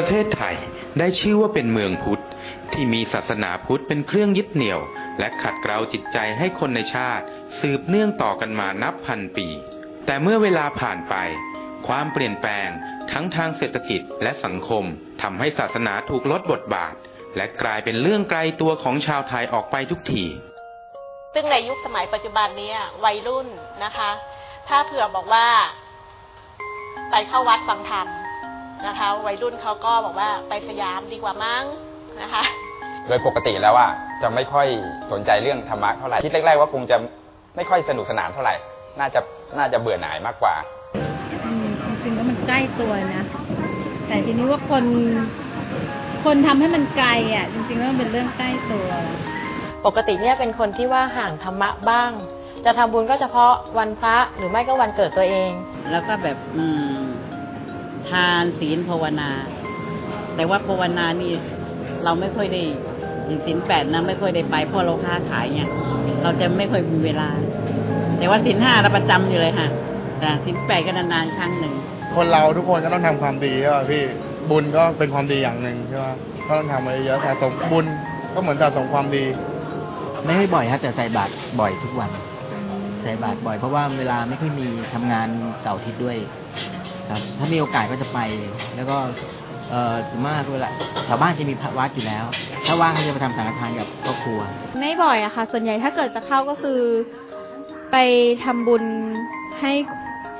ประเทศไทยได้ชื่อว่าเป็นเมืองพุทธ ที่มีศาสนาพุทธเป็นเครื่องยึดเหนี่ยว และขัดเกลาจิตใจให้คนในชาติ สืบเนื่องต่อกันมานับพันปี แต่เมื่อเวลาผ่านไป ความเปลี่ยนแปลงทั้งทางเศรษฐกิจและสังคมทำให้ศาสนาถูกลดบทบาท และกลายเป็นเรื่องไกลตัวของชาวไทยออกไปทุกทีซึ่งในยุคสมัยปัจจุบันนี้วัยรุ่นนะคะ ถ้าเผื่อบอกว่า ไปเข้าวัดฟังธรรม นะคะ วัยรุ่นเขาก็บอกว่าไปสยามดีกว่ามั้งนะคะ โดยปกติแล้วอะจะไม่ค่อยสนใจเรื่องธรรมะเท่าไหร่คิดแรกๆว่าคงจะไม่ค่อยสนุกสนานเท่าไหร่ น่าจะน่าจะเบื่อหน่ายมากกว่าอืมจริงๆแล้วมันใกล้ตัวนะ แต่ทีนี้ว่าคนคนทำให้มันไกลอะ จริงๆแล้วมันเป็นเรื่องใกล้ตัว ปกติเนี่ยเป็นคนที่ว่าห่างธรรมะบ้าง จะทำบุญก็เฉพาะวันพระหรือไม่ก็วันเกิดตัวเอง แล้วก็แบบอืม ทานศีลภาวนา แต่ว่าภาวนานี่เราไม่ค่อยได้อย่างศีลแปดนะไม่ค่อยได้ไปเพราะเราค้าขายเนี่ยเราจะไม่ค่อยมีเวลา แต่ว่าศีลห้าเราประจำอยู่เลยค่ะแต่ศีลแปดก็นานๆครั้งหนึ่งคนเราทุกคนก็ต้องทำความดีใช่ป่ะพี่บุญก็เป็นความดีอย่างหนึ่งใช่ป่ะก็ต้องทำไว้เยอะสะสมบุญก็เหมือนสะสมความดี ไม่ให้บ่อยครับแต่ใส่บาตรบ่อยทุกวันใส่บาตรบ่อยเพราะว่าเวลาไม่ค่อยมีทำงานเสาร์อาทิตย์ด้วย ครับ ถ้ามีโอกาสก็จะไป แล้วก็เออส่วนมากเวลาแถวบ้านจะมีพระวัดอยู่แล้ว ถ้าว่างก็จะไปทำสังฆทานกับครอบครัว ไม่บ่อยอะค่ะ ส่วนใหญ่ถ้าเกิดจะเข้าก็คือ ไปทำบุญให้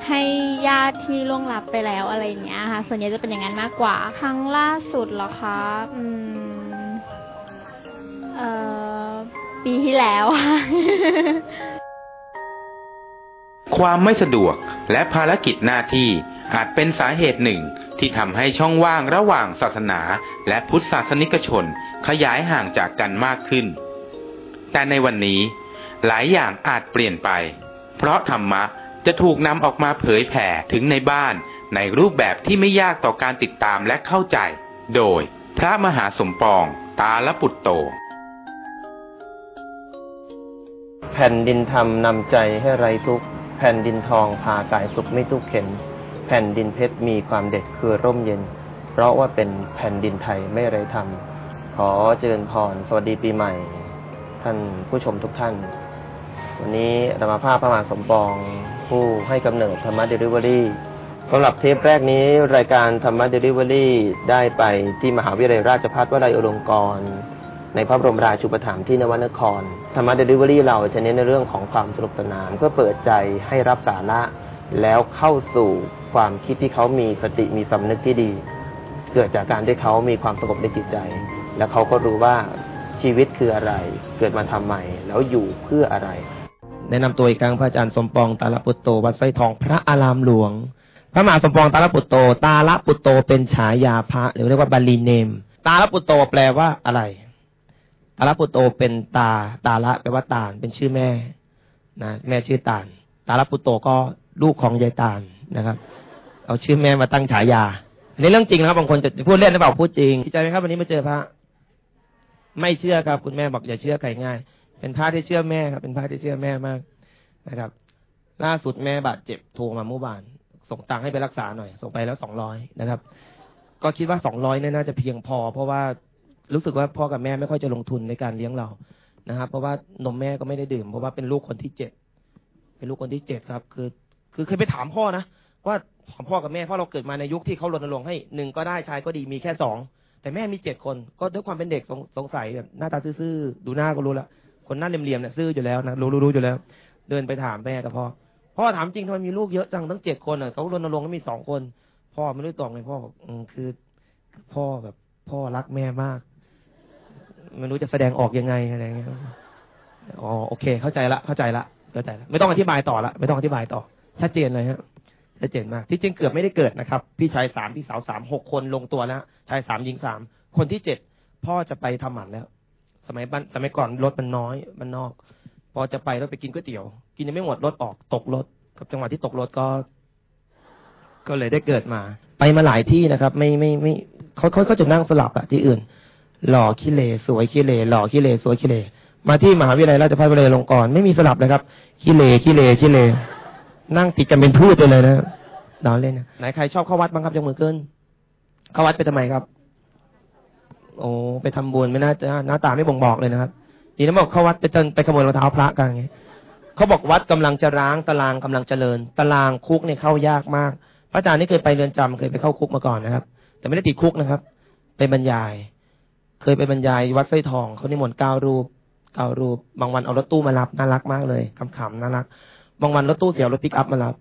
ให้ญาติที่ล่วงลับไปแล้วอะไรอย่างเงี้ยค่ะ ส่วนใหญ่จะเป็นอย่างนั้นมากกว่า ครั้งล่าสุดเหรอคะอืมเอ่อปีที่แล้วค่ะความไม่สะดวกและภารกิจหน้าที่ อาจเป็นสาเหตุหนึ่งที่ทำให้ช่องว่างระหว่างศาสนาและพุทธศาสนิกชนขยายห่างจากกันมากขึ้น แต่ในวันนี้ หลายอย่างอาจเปลี่ยนไป เพราะธรรมะจะถูกนำออกมาเผยแผ่ถึงในบ้าน ในรูปแบบที่ไม่ยากต่อการติดตามและเข้าใจ โดยพระมหาสมปอง ตาลปุตโต แผ่นดินธรรมนำใจให้ไรทุกแผ่นดินทองพากายสุขไม่ทุกเข็น แผ่นดินเพชรมีความเด็ดคือร่มเย็น เพราะว่าเป็นแผ่นดินไทยไม่ไรธรรมขอเจริญพรสวัสดีปีใหม่ ท่านผู้ชมทุกท่าน วันนี้อาตมภาพพระมหาสมปองผู้ให้กำเนิดธรรมะเดลิเวอรี่สำหรับเทปแรกนี้รายการธรรมะเดลิเวอรี่ได้ไปที่มหาวิทยาลัยราชภัฏวลัยอลงกรณ์ในพระบรมราชูปถัมภ์ที่นวนคร ธรรมะเดลิเวอรี่เราจะเน้นในเรื่องของความสนุกสนานเพื่อเปิดใจให้รับสาระ แล้วเข้าสู่ความคิดที่เขามีสติมีสำนึกที่ดี เกิดจากการที่เขามีความสงบในจิตใจ แล้วเขาก็รู้ว่าชีวิตคืออะไร เกิดมาทำไม แล้วอยู่เพื่ออะไร แนะนำตัวอีกครั้งพระอาจารย์สมปองตาลปุตโตวัดไส้ทองพระอารามหลวง พระมหาสมปองตาลปุตโต ตาลปุตโตเป็นฉายาพระหรือเรียกว่าบาลีเนม ตาลปุตโตแปลว่าอะไร ตาลปุตโตเป็นตา ตาละแปลว่าตาลเป็นชื่อแม่นะแม่ชื่อตาล ตาลปุตโตก็ ลูกของยายตาลนะครับ เอาชื่อแม่มาตั้งฉายา ในเรื่องจริงนะครับบางคนจะพูดเล่นหรือเปล่าพูดจริงดีใจไหมครับวันนี้มาเจอพระ ไม่เชื่อครับคุณแม่บอกอย่าเชื่อใครง่าย เป็นพระที่เชื่อแม่ครับ เป็นพระที่เชื่อแม่มากนะครับ ล่าสุดแม่บาดเจ็บโทรมาเมื่อวาน ส่งตังค์ให้ไปรักษาหน่อย ส่งไปแล้วสองร้อยนะครับ ก็คิดว่าสองร้อยเนี่ยน่าจะเพียงพอ เพราะว่ารู้สึกว่าพ่อกับแม่ไม่ค่อยจะลงทุนในการเลี้ยงเรานะครับ เพราะว่านมแม่ก็ไม่ได้ดื่ม เพราะว่าเป็นลูกคนที่เจ็ดเป็นลูกคนที่เจ็ดครับ คือ คือเคยไปถามพ่อนะว่าถามพ่อกับแม่เพราะเราเกิดมาในยุคที่เขารณรงค์ให้หนึ่งก็ได้ชายก็ดีมีแค่สองแต่แม่มีเจ็ดคนก็ด้วยความเป็นเด็กสงสงสัยแบบหน้าตาซื่อๆดูหน้าก็รู้ละคนหน้าเหลี่ยมๆเนี่ยซื่ออยู่แล้วนะรู้รู้อยู่แล้ว เดินไปถามแม่กับพ่อพ่อถามจริงทำไมมีลูกเยอะจังตั้งเจ็ดคนอะเขารณรงค์ให้มีสองคน พ่อไม่รู้ตอบไงพ่อบอกคือ พ่อแบบพ่อรักแม่มากไม่รู้จะแสดงออกยังไงอะไรเงี้ยอ๋อโอเค เข้าใจละเข้าใจละเข้าใจละไม่ต้องอธิบายต่อละไม่ต้องอธิบายต่อ ชัดเจนเลยฮะชัดเจนมาก ที่จริงเกือบไม่ได้เกิดนะครับ พี่ชายสามพี่สาวสามหกคนลงตัวแล้วชายสามหญิงสามคนที่เจ็ดพ่อจะไปทำหมันแล้ว สมัยบ้านสมัยก่อนรถมันน้อยมันนอก พอจะไปแล้วไปกินก๋วยเตี๋ยว กินยังไม่หมดรถออกตกรถกับจังหวะที่ตกรถก็ ก็เลยได้เกิดมา ไปมาหลายที่นะครับ ไม่ไม่ไม่เขาเขาเขาจะนั่งสลับอะที่อื่น หล่อขี้เลสวยขี้เลหล่อขี้เลสวยขี้เลมาที่มหาวิทยาลัยราชภัฏวลัยลงกรณ์ไม่มีสลับเลยครับขี้เลขี้เลขี้เล นั่งติดกันเป็นพืชไปเลยนะนอนเล่นนะไหนใครชอบเข้าวัดบ้างครับยกมือขึ้น เข้าวัดไปทำไมครับ โอ้ไปทำบุญไม่น่าจะหน้าตาไม่บ่งบอกเลยนะครับดีนะบอกเข้าวัดไปเจนไปขโมยรองเท้าพระกันไงเขาบอกวัดกำลังจะร้างตารางกำลังเจริญ ตารางคุกเนี่ยเข้ายากมาก พระอาจารย์นี่เคยไปเรือนจำเคยไปเข้าคุกมาก่อนนะครับ แต่ไม่ได้ติดคุกนะครับ ไปบรรยาย เคยไปบรรยายวัดไส้ทองเขานิมนต์เก้ารูปเก้ารูป บางวันเอารถตู้มารับน่ารักมากเลยขำๆน่ารัก บางวันรถตู้เสียรถปิกอัพมารับ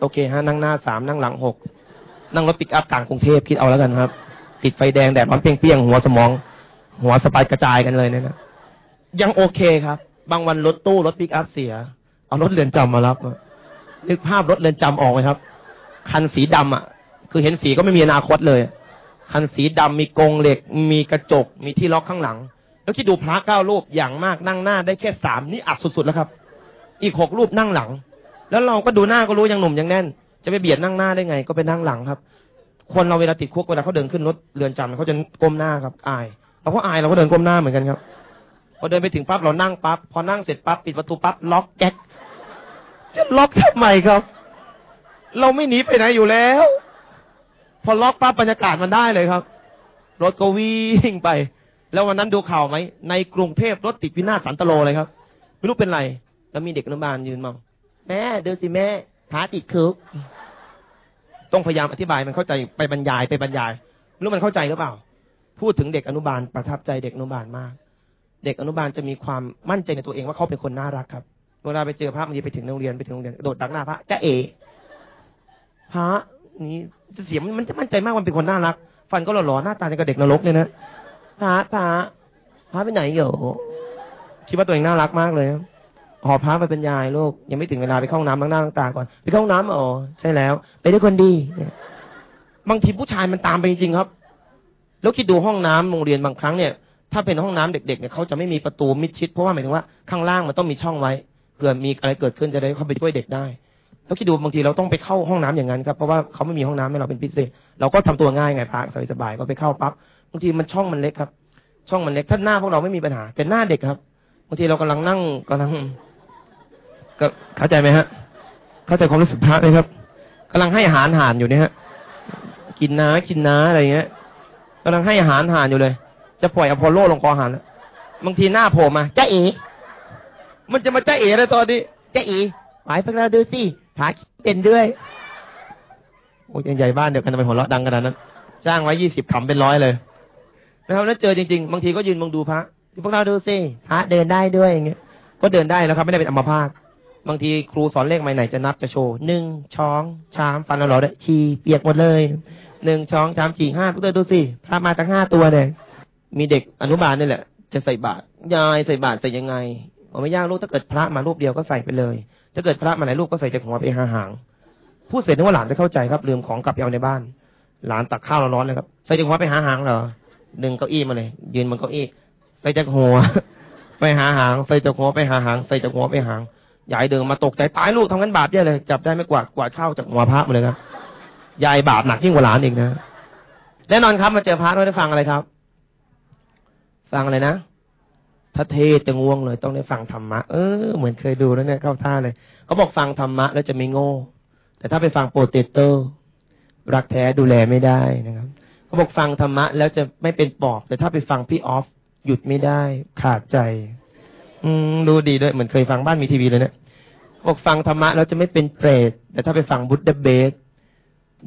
โอเคฮะนั่งหน้าสามนั่งหลังหกนั่งรถปิกอัพกลางกรุงเทพคิดเอาแล้วกันครับ ติดไฟแดงแดดร้อนเปรี้ยงๆหัวสมอง หัวสปายกระจายกันเลยเนี่ยนะยังโอเคครับ บางวันรถตู้รถปิกอัพเสีย เอารถเรือนจำมารับนึกภาพรถเรือนจำออกไหมครับ คันสีดำอะ คือเห็นสีก็ไม่มีอนาคตเลย คันสีดำมีกรงเหล็ก มีกระจกมีที่ล็อกข้างหลัง แล้วที่ดูพระเก้ารูปอย่างมากนั่งหน้าได้แค่สามนี่อัดสุดๆแล้วครับ อีกหกรูปนั่งหลัง แล้วเราก็ดูหน้าก็รู้ยังหนุ่มยังแน่น จะไปเบียดนั่งหน้าได้ไง ก็ไปนั่งหลังครับคนเราเวลาติดคุกเวลาเขาเดินขึ้นรถเรือนจำเขาจะก้มหน้าครับ อายเราก็อายเราก็เดินก้มหน้าเหมือนกันครับพอเดินไปถึงปั๊บเรานั่งปั๊บพอนั่งเสร็จปั๊บปิดประตูปั๊บล็อกแก๊กจะล็อกทำไมครับ เราไม่หนีไปไหนอยู่แล้ว พอล็อกปั๊บบรรยากาศมันได้เลยครับ รถก็วิ่งไป แล้ววันนั้นดูข่าวไหมในกรุงเทพรถติดพินาศสันตโลเลยครับ ไม่รู้เป็นไร แล้วมีเด็กอนุบาลยืนมองแม่ดูสิแม่พาติดคุกต้องพยายามอธิบายมันเข้าใจไปบรรยายไปบรรยายไม่รู้มันเข้าใจหรือเปล่า พูดถึงเด็กอนุบาลประทับใจเด็กอนุบาลมาก เด็กอนุบาลจะมีความมั่นใจในตัวเองว่าเขาเป็นคนน่ารักครับ เวลาไปเจอพระบางทีไปถึงโรงเรียนไปถึงโรงเรียนโดดดักหน้าพระจะเอพระนี่จะเสียงมันจะมั่นใจมากมันเป็นคนน่ารัก ฟันก็หล่อๆหน้าตาในกระเด็กนรกเนี่ยนะพระพระพระไปไหนอยู่คิดว่าตัวเองน่ารักมากเลย หอพระไปเป็นยายลูกยังไม่ถึงเวลาไปเข้าห้องน้ำล้างหน้าล้างตาก่อนไปเข้าห้องน้ำอ๋อใช่แล้ว ไปด้วยคนดีบางทีผู้ชายมันตามไปจริงครับ แล้วคิดดูห้องน้ำโรงเรียนบางครั้งเนี่ย ถ้าเป็นห้องน้ำเด็กๆเนี่ยเขาจะไม่มีประตูมิดชิดเพราะว่าหมายถึงว่าข้างล่างมันต้องมีช่องไว้เผื่อมีอะไรเกิดขึ้นจะได้เข้าไปช่วยเด็กได้แล้วคิดดูบางทีเราต้องไปเข้าห้องน้ำอย่างนั้นครับเพราะว่าเขาไม่มีห้องน้ำให้เราเป็นพิเศษ เราก็ทำตัวง่ายไงพักสบายๆก็ไปเข้าปั๊บบางทีมันช่องมันเล็กครับ ช่องมันเล็กถ้าหน้าพวกเราไม่มีปัญหา แต่หน้าเด็กครับบางทีเรากำลังนั่งกำลัง ก็เข้าใจไหมฮะ เข้าใจความรู้สึกพระไหมครับกำลังให้อาหารห่านอยู่เนี่ยฮะ กินน้ากินน้าอะไรเงี้ยกำลังให้อาหารห่านอยู่เลย จะปล่อยอพอลโลลงคอห่านแล้วบางทีหน้าโผล่มาจ้าเอ๋มันจะมาจ้าเอ๋อะไรตอนนี้จ้าเอ๋ไปพวกเราดูสิผาเป็นด้วยโอ้ยใหญ่บ้านเดียวกันทำไมหัวเราะดังขนาดนั้นจ้างไว้ยี่สิบขำเป็นร้อยเลยนะครับแล้วเจอจริงๆ บางทีก็ยืนมองดูพระพวกเราดูสิพระเดินได้ด้วยอย่างเงี้ยก็เดินได้แล้วครับ ไม่ได้เป็นอัมพาต บางทีครูสอนเลขใหม่ไหนจะนับจะโชว์หนึ่งช้องชามฟันเราได้ชีเปียกหมดเลยหนึ่งช้องชามจีห้าพวกเธอดูสิพระมาตั้งห้าตัวเลยมีเด็กอนุบาลนี่แหละ จะใส่บาตรยายใส่บาตรใส่ยังไงเอาไม่ยากลูกถ้าเกิดพระมารูปเดียวก็ใส่ไปเลยถ้าเกิดพระมาหลายรูปก็ใส่จากหัวไปหาหางพูดเสร็จนึกว่าหลานจะเข้าใจครับลืมของกลับไปเอาในบ้าน หลานตักข้าวร้อนเลยครับใส่จากหัวไปหาหางเหรอดึงเก้าอี้มาเลย ยืนบนเก้าอี้ใส่จากหัว ไปหาหางใส่จากหัวไปหาหางใส่จากหัวไปหาง ยายเดินมาตกใจตายลูกทำงั้นบาปเยอะเลย จับได้ไม่กวาดกวาดข้าวจากหัวพระมาเลยครับยายบาปหนักยิ่งกว่าหลานอีกนะแน่นอนครับมาเจอพระต้องได้ฟังอะไรครับ ฟังอะไรนะถ้าเทศจะง่วงเลย ต้องได้ฟังธรรมะเออเหมือนเคยดูแล้วเนี่ยเข้าท่าเลยเขาบอกฟังธรรมะแล้วจะไม่โง่ แต่ถ้าไปฟังโปรเตโตรักแท้ดูแลไม่ได้นะครับเขาบอกฟังธรรมะแล้วจะไม่เป็นปอบ แต่ถ้าไปฟังพี่ออฟหยุดไม่ได้ขาดใจ อืมดูดีด้วยเหมือนเคยฟังบ้านมีทีวีเลยเนะบอกฟังธรรมะแล้วจะไม่เป็นเปรตแต่ถ้าไปฟัง Buddha Bless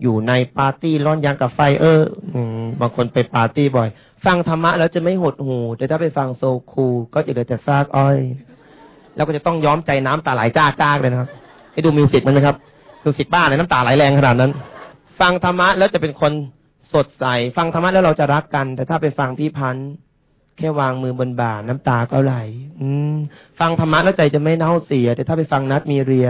อยู่ในปาร์ตี้ร้อนยังกับไฟเอออืมบางคนไปปาร์ตี้บ่อย ฟังธรรมะแล้วจะไม่หดหูแต่ถ้าไปฟัง So Cool ก็จะเหลือแต่ซากอ้อย แล้วก็จะต้องย้อมใจน้ำตาไหลจ้าจ้าเลยนะครับให้ดู music มันนะครับมิวสิกบ้านเลยน้ำตาไหลแรงขนาดนั้น ฟังธรรมะแล้วจะเป็นคนสดใส ฟังธรรมะแล้วเราจะรักกัน แต่ถ้าไปฟังพี่พันธ์ แค่วางมือบนบ่าน้ำตาก็ไหลอืม ฟังธรรมะแล้วใจจะไม่เน่าเสีย แต่ถ้าไปฟังนัดมีเรีย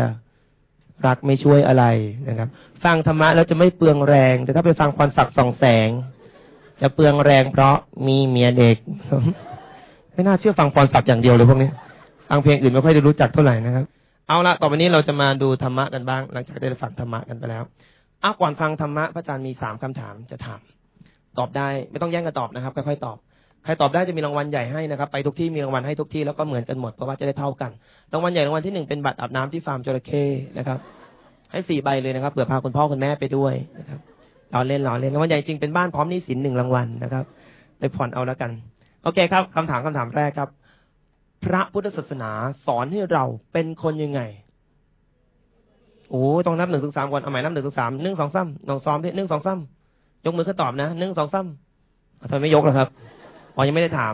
รักไม่ช่วยอะไรนะครับ ฟังธรรมะแล้วจะไม่เปลืองแรง แต่ถ้าไปฟังควันสักส่องแสง จะเปลืองแรงเพราะมีเมียเด็ก ไม่น่าเชื่อฟังพรศักดิ์อย่างเดียวเลยพวกนี้ฟังเพลงอื่นไม่ค่อยได้รู้จักเท่าไหร่นะครับ เอาละต่อไปนี้เราจะมาดูธรรมะกันบ้าง หลังจากได้ฟังธรรมะกันไปแล้วอาก่อนฟังธรรมะพระอาจารย์มีสามคำถามจะถามตอบได้ ไม่ต้องแย่งกันตอบนะครับค่อยๆตอบ ใครตอบได้จะมีรางวัลใหญ่ให้นะครับ ไปทุกที่มีรางวัลให้ทุกที่แล้วก็เหมือนกันหมดเพราะว่าจะได้เท่ากัน รางวัลใหญ่รางวัลที่หนึ่งเป็นบัตรอาบน้ำที่ฟาร์มจระเข้นะครับ ให้สี่ใบเลยนะครับเผื่อพาคุณพ่อคุณแม่ไปด้วยนะครับล้อเล่นล้อเล่นรางวัลใหญ่จริงเป็นบ้านพร้อมหนี้สินหนึ่งรางวัลนะครับ ไปผ่อนเอาแล้วกัน โอเคครับคำถามคำถามแรกครับ พระพุทธศาสนาสอนให้เราเป็นคนยังไงโอ้ต้องนับหนึ่งถึงสามก่อนเอาใหม่นับหนึ่งถึงสามหนึ่งสองซ้ำหนึ่งซ้อมพี่หนึ่งสองซ้ำยกมือขึ้นตอบนะหนึ่งสองซ้ำทำไมไม่ยกล่ะครับ อ๋อยังไม่ได้ถาม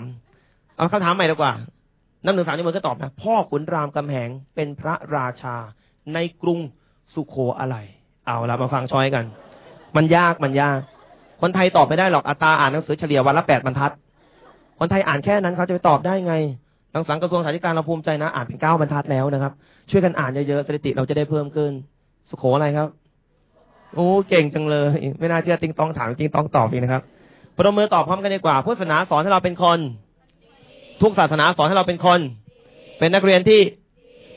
เอาคำถามใหม่ดีกว่านับหนึ่งสามยกมือขึ้นตอบนะ พ่อขุนรามกำแหงเป็นพระราชาในกรุงสุโขอะไร เอาละมาฟังช้อยกัน มันยากมันยาก คนไทยตอบไม่ได้หรอกอัตราอ่านหนังสือเฉลี่ยวันละแปดบรรทัด คนไทยอ่านแค่นั้นเขาจะไปตอบได้ไงทางสังกระทรวงสาธารณสุขเราภูมิใจนะ อ่านเป็นเก้าบรรทัดแล้วนะครับ ช่วยกันอ่านเยอะๆสถิติเราจะได้เพิ่มขึ้น สุโขอะไรครับ โอ้เก่งจังเลย ไม่น่าเชื่อติงต้องถามติงต้องตอบอีกนะครับ ประมมือตอบพร้อมกันดีกว่าพุทธศาสนาสอนให้เราเป็นคน ทุกศาสนาสอนให้เราเป็นคน เป็นนักเรียนที่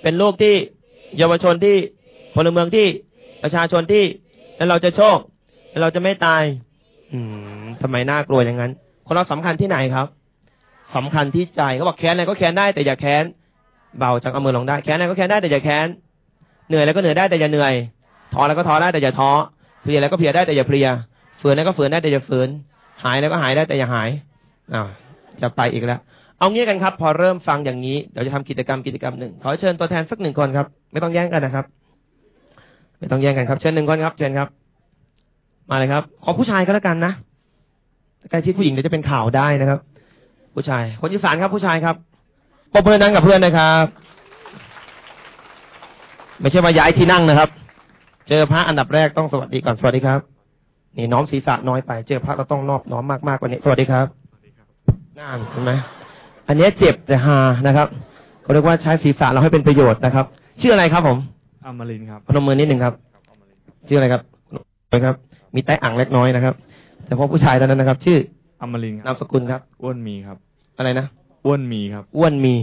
เป็นลูกที่เยาวชนที่พลเมืองที่ประชาชนที่แล้วเราจะโชคแล้วเราจะไม่ตาย อืมทำไมน่ากลัวอย่างนั้น คนเราสำคัญที่ไหนครับสำคัญที่ใจเขาบอกแค้นอะไรก็แค้นได้แต่อย่าแค้นเบาจังเอามือลงได้แค้นอะไรก็แค้นได้แต่อย่าแค้นเหนื่อยแล้วก็เหนื่อยได้แต่อย่าเหนื่อยท้อแล้วก็ท้อได้แต่อย่าท้อเพลียแล้วก็เพลียได้แต่อย่าเพลียฝืนแล้วก็ฝืนได้แต่อย่าฝืน หายแล้วก็หายได้แต่อย่าหายอ้าวจะไปอีกแล้ว เอางี้กันครับ พอเริ่มฟังอย่างนี้เดี๋ยวจะทำกิจกรรมกิจกรรมหนึ่งขอเชิญตัวแทนสักหนึ่งคนครับ ไม่ต้องแย่งกันนะครับ ไม่ต้องแย่งกันครับ เชิญหนึ่งคนครับ เชิญครับ มาเลยครับ ขอผู้ชายก็แล้วกันนะใกล้ชิดผู้หญิงเดี๋ยวจะเป็นข่าวได้นะครับ ผู้ชาย คนอีสานครับผู้ชายครับปรบมือนั่งกับเพื่อนนะครับ ไม่ใช่ว่าย้ายที่นั่งนะครับ เจอพระอันดับแรกต้องสวัสดีก่อนสวัสดีครับ นี่น้อมศีรษะน้อยไป เจอพระเราต้องนอบน้อมมากมากกว่านี้ สวัสดีครับน่านเห็นไหมอันนี้เจ็บแต่ฮานะครับเขาเรียกว่าใช้ศีรษะเราให้เป็นประโยชน์นะครับ ชื่ออะไรครับผมอมรินทร์ครับพนมมือนิดหนึ่งครับ ชื่ออะไรครับครับ มีใต้อ่างเล็กน้อยนะครับ แต่พอผู้ชายเท่านั้นนะครับ ชื่ออมรินทร์ครันามสกุลครับอ้วนมีครับ อะไรนะอ้วนมีครับอ้วนมี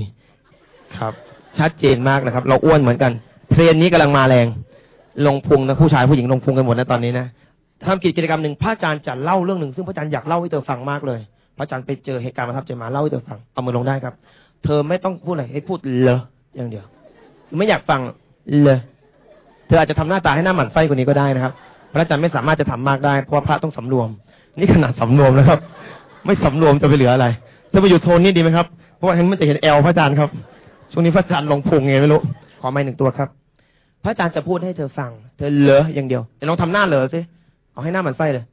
ครับ ชัดเจนมากนะครับ เราอ้วนเหมือนกัน เทรนนี้กำลังมาแรง ลงพุงนะผู้ชายผู้หญิงลงพุงกันหมดนะตอนนี้นะ ทำกิจกรรมหนึ่งพระอาจารย์จะเล่าเรื่องหนึ่ง ซึ่งพระอาจารย์อยากเล่าให้เธอฟังมากเลย พระอาจารย์ไปเจอเหตุการณ์ประทับใจมาเล่าให้เธอฟังเอามือลงได้ครับ เธอไม่ต้องพูดอะไรให้พูดเลออย่างเดียวไม่อยากฟังเลยเธออาจจะทำหน้าตาให้หน้าหมันไส้กว่านี้ก็ได้นะครับ พระอาจารย์ไม่สามารถจะทำมากได้เพราะพระต้องสำรวม นี่ขนาดสำรวมนะครับ ไม่สำรวมจะไปเหลืออะไรเธอไปอยู่โทนนี้ดีไหมครับเพราะว่าเห็นมันจะเห็นแอลพระอาจารย์ครับช่วงนี้พระอาจารย์ลงพุงไงไม่รู้ขอไม่หนึ่งตัวครับ พระอาจารย์จะพูดให้เธอฟัง เธอเลออย่างเดียวเดี๋ยวลองทำหน้าเลอสิ เอาให้หน้าหมันไส้เลย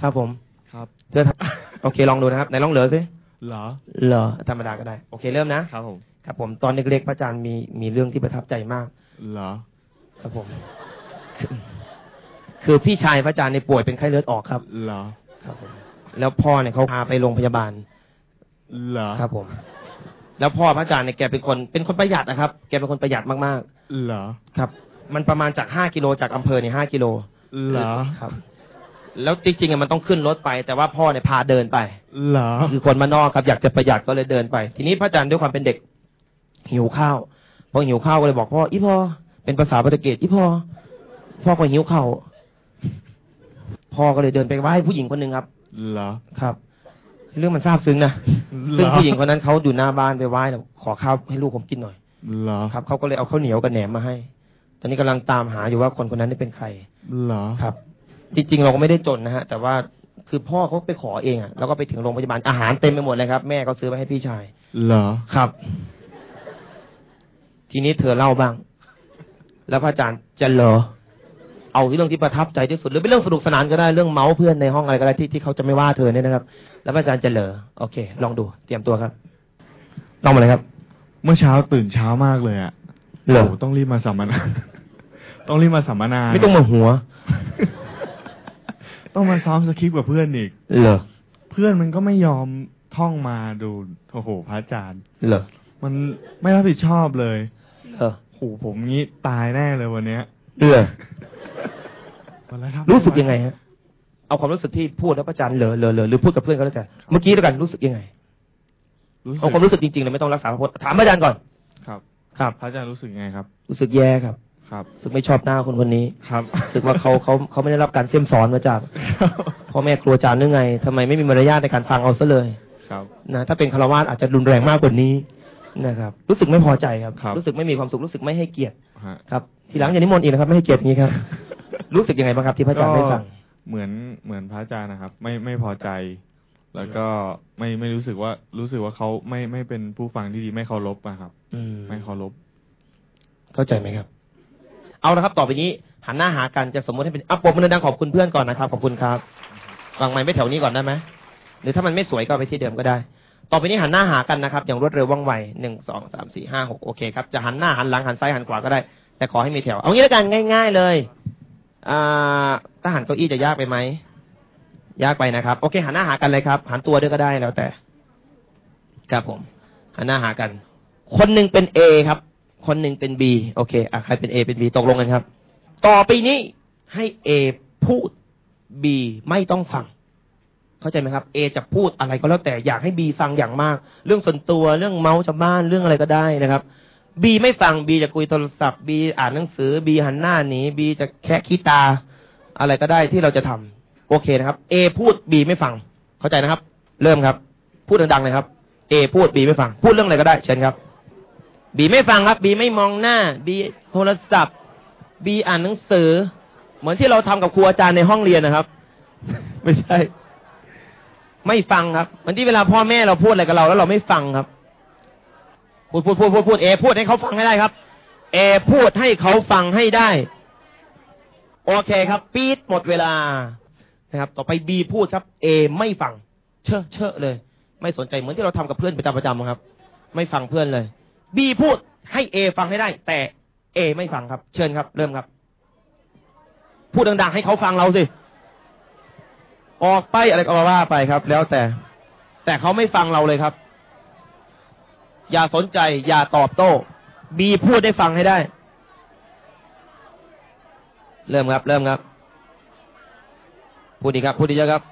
ครับผม ครับ เธอทำโอเคลองดูนะครับไหนลองเหลอสิเหรอ เหรอธรรมดาก็ได้ โอเคเริ่มนะครับผม ครับผมตอนเล็กๆพระอาจารย์มีมีเรื่องที่ประทับใจมาก เหรอ ครับผมคือคือพี่ชายพระอาจารย์ในยป่วยเป็นไข้เลือดออกครับ เหรอ ครับผม แล้วพ่อเนี่ยเขาพาไปโรงพยาบาล เหรอ ครับผม แล้วพ่อพระอาจารย์เนี่ยแกเป็นคนเป็นคนประหยัดนะครับ แกเป็นคนประหยัดมากเหรอ ๆ ครับ มันประมาณจากห้ากิโลจากอำเภอเนี่ยห้ากิโล เหรอครับ แล้วจริงๆอะมันต้องขึ้นรถไป แต่ว่าพ่อเนี่ยพาเดินไปเหรอคือคนมานอกครับอยากจะประหยัดก็เลยเดินไป ทีนี้พระอาจารย์ด้วยความเป็นเด็ก หิวข้าวพอหิวข้าวก็เลยบอกพ่ออีพ่อเป็นภาษาโปรตุเกสอีพ่อพ่อก็หิวข้าวพ่อก็เลยเดินไปไหว้ผู้หญิงคนหนึ่งครับเหรอครับ เรื่องมันซาบซึ้งนะเหรอซึ่งผู้หญิงคนนั้นเขาอยู่หน้าบ้านไปไหว้แล้วขอข้าวให้ลูกผมกินหน่อยเหรอครับเขาก็เลยเอาข้าวเหนียวกับแหนมมาให้ ตอนนี้กำลังตามหาอยู่ว่าคนคนนั้นได้เป็นใครเหรอครับ จริงๆเราก็ไม่ได้จนนะฮะ แต่ว่าคือพ่อเขาไปขอเองอะแล้วก็ไปถึงโรงพยาบาลอาหารเต็มไปหมดเลยครับ แม่เขาซื้อไปให้พี่ชายเหรอครับ ทีนี้เธอเล่าบ้าง แล้วพระอาจารย์จะเหรอเอาที่เรื่องที่ประทับใจที่สุดหรือเป็นเรื่องสนุกสนานก็ได้เรื่องเมาส์เพื่อนในห้องอะไรก็ได้ที่ที่เขาจะไม่ว่าเธอเนี่ยนะครับ แล้วพระอาจารย์จะเหรอโอเค ลองดู เตรียมตัวครับลองมาเลยครับ เมื่อเช้าตื่นเช้ามากเลยอะเหรอโต้องรีบมาสัมมนา ต้องรีบมาสัมมนา ไม่ต้องมาหัว ต้องมาซ้อมสคริปต์กับเพื่อนอีก เหรอ เพื่อนมันก็ไม่ยอมท่องมาดูโอ้โหพระอาจารย์ เหรอ มันไม่รับผิดชอบเลย เหรอโอ้โหผมงี้ตายแน่เลยวันเนี้ยเหรอวันแล้วครับรู้สึกยังไงฮะ เอาความรู้สึกที่พูดแล้วพระอาจารย์เหลอเหลอเหลอหรือพูดกับเพื่อนก็แล้วแต่ เมื่อกี้แล้วกันรู้สึกยังไงรู้สึกเอาความรู้สึกจริงๆเลยไม่ต้องรักษาพระพจน์ถามพระอาจารย์ก่อน ครับ ครับพระอาจารย์รู้สึกยังไงครับ รู้สึกแย่ครับ ครับรู้สึกไม่ชอบหน้าคนคนนี้ครับรู้สึกว่าเขาเขาเขาไม่ได้รับการเสี่ยมสอนมาจากพ่อแม่ครูอาจารย์หรือไงทำไมไม่มีมารยาทในการฟังเอาซะเลยครับนะถ้าเป็นคารวาสอาจจะรุนแรงมากกว่านี้นะครับรู้สึกไม่พอใจครับครับรู้สึกไม่มีความสุขรู้สึกไม่ให้เกียรติฮะครับทีหลังอย่านิมนต์อีกนะครับ ไม่ให้เกียรติอย่างนี้ครับ รู้สึกยังไงบ้างครับที่พระอาจารย์ได้ฟังเหมือนเหมือนพระอาจารย์นะครับ ไม่ไม่พอใจ แล้วก็ไม่ไม่รู้สึกว่ารู้สึกว่าเขาไม่ไม่เป็นผู้ฟังที่ดีไม่เคารพอะครับอืมไม่เคารพเข้าใจไหมครับ เอาละครับ ต่อไปนี้หันหน้าหากันจะสมมติให้เป็นอะปมมือดังขอบคุณเพื่อนก่อนนะครับขอบคุณครับวางไม้ไม่แถวนี้ก่อนได้ไหมหรือถ้ามันไม่สวยก็ไปที่เดิมก็ได้ ต่อไปนี้หันหน้าหากันนะครับ อย่างรวดเร็วว่องไวหนึ่งสองสามสี่ห้าหกโอเคครับจะหันหน้าหันหลังหันซ้ายหันขวาก็ได้ แต่ขอให้มีแถว เอางี้แล้วกันง่าย ๆเลยอ่าถ้าหันเก้าอี้จะยากไปไหมยากไปนะครับ โอเค หันหน้าหากันเลยครับ หันตัวด้วยก็ได้แล้วแต่ครับผมหันหน้าหากัน คนหนึ่งเป็น A ครับ คนหนึ่งเป็น B โอเคอะใครเป็น A เป็น B ตกลงกันครับ ต่อไปนี้ให้ A พูด B ไม่ต้องฟัง เข้าใจไหมครับ A จะพูดอะไรก็แล้วแต่อยากให้ B ฟังอย่างมาก เรื่องส่วนตัวเรื่องเมาส์ชาวบ้านเรื่องอะไรก็ได้นะครับ B ไม่ฟัง B จะคุยโทรศัพท์ B อ่านหนังสือ B หันหน้าหนี B จะแคะขี้ตา อะไรก็ได้ที่เราจะทำโอเคนะครับ A พูด B ไม่ฟัง เข้าใจนะครับ เริ่มครับ พูดดังๆเลยครับ A พูด B ไม่ฟัง พูดเรื่องอะไรก็ได้เชิญครับ B ไม่ฟังครับ B ไม่มองหน้า B โทรศัพท์ B อ่านหนังสือ เหมือนที่เราทำกับครูอาจารย์ในห้องเรียนนะครับ ไม่ใช่ ไม่ฟังครับเหมือนที่เวลาพ่อแม่เราพูดอะไรกับเราแล้วเราไม่ฟังครับ พูดพูดพูดพูดพูดเอพูดให้เขาฟังให้ได้ครับ เอพูดให้เขาฟังให้ได้ โอเคครับปีดหมดเวลานะครับ ต่อไปบีพูดครับ เอไม่ฟัง เชอะเชอะเลย ไม่สนใจเหมือนที่เราทำกับเพื่อนประจำประจำครับ ไม่ฟังเพื่อนเลย บีพูดให้เอฟังให้ได้ แต่เอไม่ฟังครับ เชิญครับ เริ่มครับ พูดดังๆ ให้เขาฟังเราสิ ออกไปอะไรก็ว่าไปครับ แล้วแต่ แต่เขาไม่ฟังเราเลยครับ อย่าสนใจ อย่าตอบโต้ บีพูดได้ฟังให้ได้ เริ่มครับ เริ่มครับ พูดดีครับ พูดดีเยอะครับ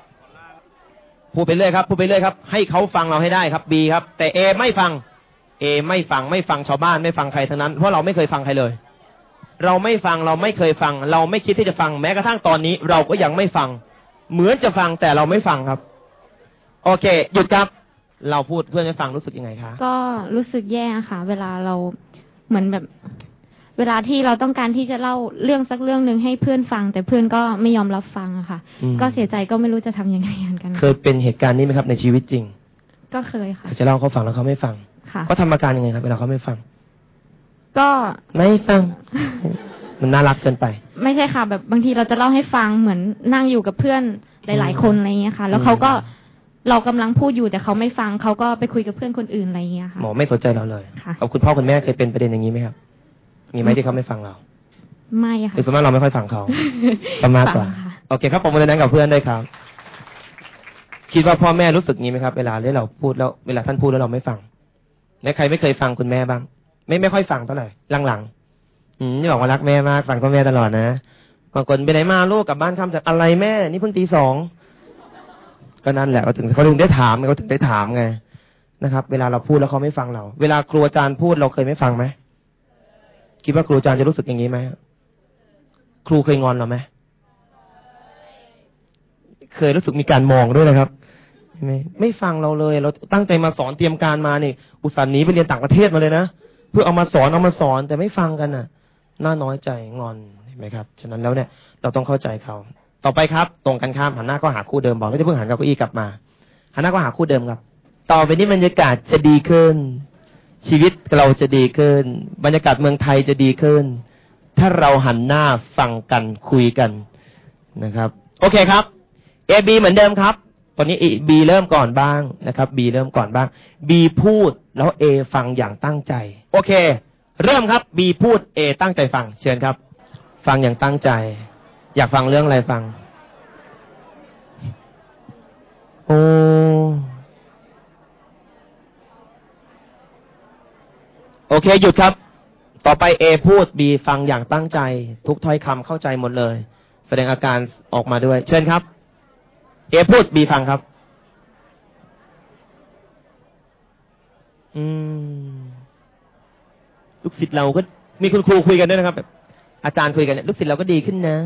พูดไปเรื่อยครับ พูดไปเรื่อยครับ ให้เขาฟังเราให้ได้ครับบีครับ แต่เอไม่ฟัง เอไม่ฟังไม่ฟังชาวบ้านไม่ฟังใครทั้งนั้นเพราะเราไม่เคยฟังใครเลย เราไม่ฟังเราไม่เคยฟัง เราไม่คิดที่จะฟังแม้กระทั่งตอนนี้ เราก็ยังไม่ฟัง เหมือนจะฟังแต่เราไม่ฟังครับ โอเค หยุดครับ เราพูดเพื่อนไม่ฟังรู้สึกยังไงคะก็รู้สึกแย่ค่ะ เวลาเราเหมือนแบบ เวลาที่เราต้องการที่จะเล่าเรื่องสักเรื่องหนึ่งให้เพื่อนฟัง แต่เพื่อนก็ไม่ยอมรับฟังอะค่ะอืมก็เสียใจก็ไม่รู้จะทำยังไงเหมือนกัน เคยเป็นเหตุการณ์นี้ไหมครับในชีวิตจริง ก็เคยค่ะ จะเล่าให้เขาฟังแล้วเขาไม่ฟัง ค่ะเขาทำอาการยังไงครับเวลาเขาไม่ฟัง ก็ไม่ฟัง มันน่ารักเกินไป ไม่ใช่ค่ะ แบบบางทีเราจะเล่าให้ฟังเหมือนนั่งอยู่กับเพื่อนหลาย ๆ คนอะไรเงี้ยค่ะ แล้วเขาก็เรากำลังพูดอยู่แต่เขาไม่ฟังเขาก็ไปคุยกับเพื่อนคนอื่นอะไรเงี้ยค่ะหมอไม่สนใจเราเลยค่ะเอาคุณพ่อคุณแม่เคยเป็นประเด็นอย่างนี้ไหมครับ มีไหมที่เขาไม่ฟังเรา ไม่หค่ะรือส่วนมากเราไม่ค่อยฟังเขาซะมากกว่าฟังค่ะโอเคครับผมมือนั้นกับเพื่อนด้วยครับ คิดว่าพ่อแม่รู้สึกงี้ไหมครับ เวลาที่เราพูดแล้วเวลาท่านพูดแล้วเราไม่ฟัง และใครไม่เคยฟังคุณแม่บ้าง ไม่ไม่ค่อยฟังเท่าไหร่หลังๆอืมนี่บอกว่ารักแม่มากฟังพ่อแม่ตลอดนะบางคนไปไหนมาลูกกลับบ้านค่ำจากอะไรแม่ นี่เพิ่งตีสองก็นั่นแหละเขาถึงเขาถึงได้ถามไงเขาถึงได้ถามไงนะครับ เวลาเราพูดแล้วเขาไม่ฟังเรา เวลาครูอาจารย์พูดเราเคยไม่ฟังไหมคิดว่าครูอาจารย์จะรู้สึกอย่างนี้ไหมครูเคยงอนเราไหมเคยรู้สึกมีการมองด้วยนะครับ ไม่ไม่ฟังเราเลย เราตั้งใจมาสอนเตรียมการมาเนี่ยอุตส่าห์หนีไปเรียนต่างประเทศมาเลยนะเพื่อเอามาสอนเอามาสอนแต่ไม่ฟังกันน่ะ น่าน้อยใจงอนเห็นไหมครับ ฉะนั้นแล้วเนี่ย เราต้องเข้าใจเขา ต่อไปครับ ตรงกันข้ามหันหน้าก็หาคู่เดิมบอกไม่ได้เพิ่งหันเก้าอี้กลับมาหันหน้าก็หาคู่เดิมครับ ต่อไปนี้บรรยากาศจะดีขึ้น ชีวิตเราจะดีขึ้น บรรยากาศเมืองไทยจะดีขึ้น ถ้าเราหันหน้าฟังกันคุยกันนะครับ โอเคครับ A B เหมือนเดิมครับ ตอนนี้ B เริ่มก่อนบ้างนะครับ B เริ่มก่อนบ้าง B พูดแล้ว A ฟังอย่างตั้งใจ โอเค เริ่มครับ B พูด A ตั้งใจฟัง เชิญครับ ฟังอย่างตั้งใจ อยากฟังเรื่องอะไรฟัง โอ้โอเคหยุดครับ ต่อไป A พูด B ฟังอย่างตั้งใจ ทุกถ้อยคำเข้าใจหมดเลย แสดงอาการออกมาด้วย เชิญครับ A พูด B ฟังครับ อืม ลูกศิษย์เราก็มีคุณครูคุยกันด้วยนะครับแบบอาจารย์คุยกันเนี่ยลูกศิษย์เราก็ดีขึ้นนะ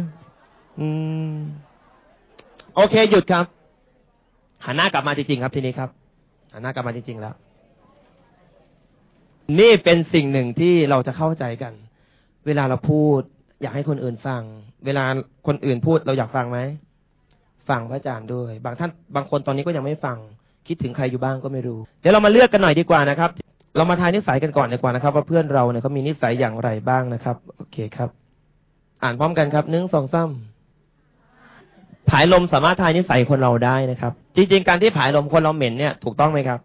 อืม โอเค หยุดครับหันหน้ากลับมาจริงๆครับทีนี้ครับหันหน้ากลับมาจริง ๆ แล้ว นี่เป็นสิ่งหนึ่งที่เราจะเข้าใจกัน เวลาเราพูด อยากให้คนอื่นฟัง เวลาคนอื่นพูดเราอยากฟังไหม ฟังพระอาจารย์ด้วย บางท่านบางคนตอนนี้ก็ยังไม่ฟัง คิดถึงใครอยู่บ้างก็ไม่รู้ เดี๋ยวเรามาเลือกกันหน่อยดีกว่านะครับ เรามาทายนิสัยกันก่อนดีกว่านะครับ ว่าเพื่อนเราเนี่ยเขามีนิสัยอย่างไรบ้างนะครับ โอเคครับ อ่านพร้อมกันครับหนึ่งสองสามผายลมสามารถทายนิสัยคนเราได้นะครับ จริง ๆ การที่ผายลมคนเราเหม็นเนี่ยถูกต้องไหมครับ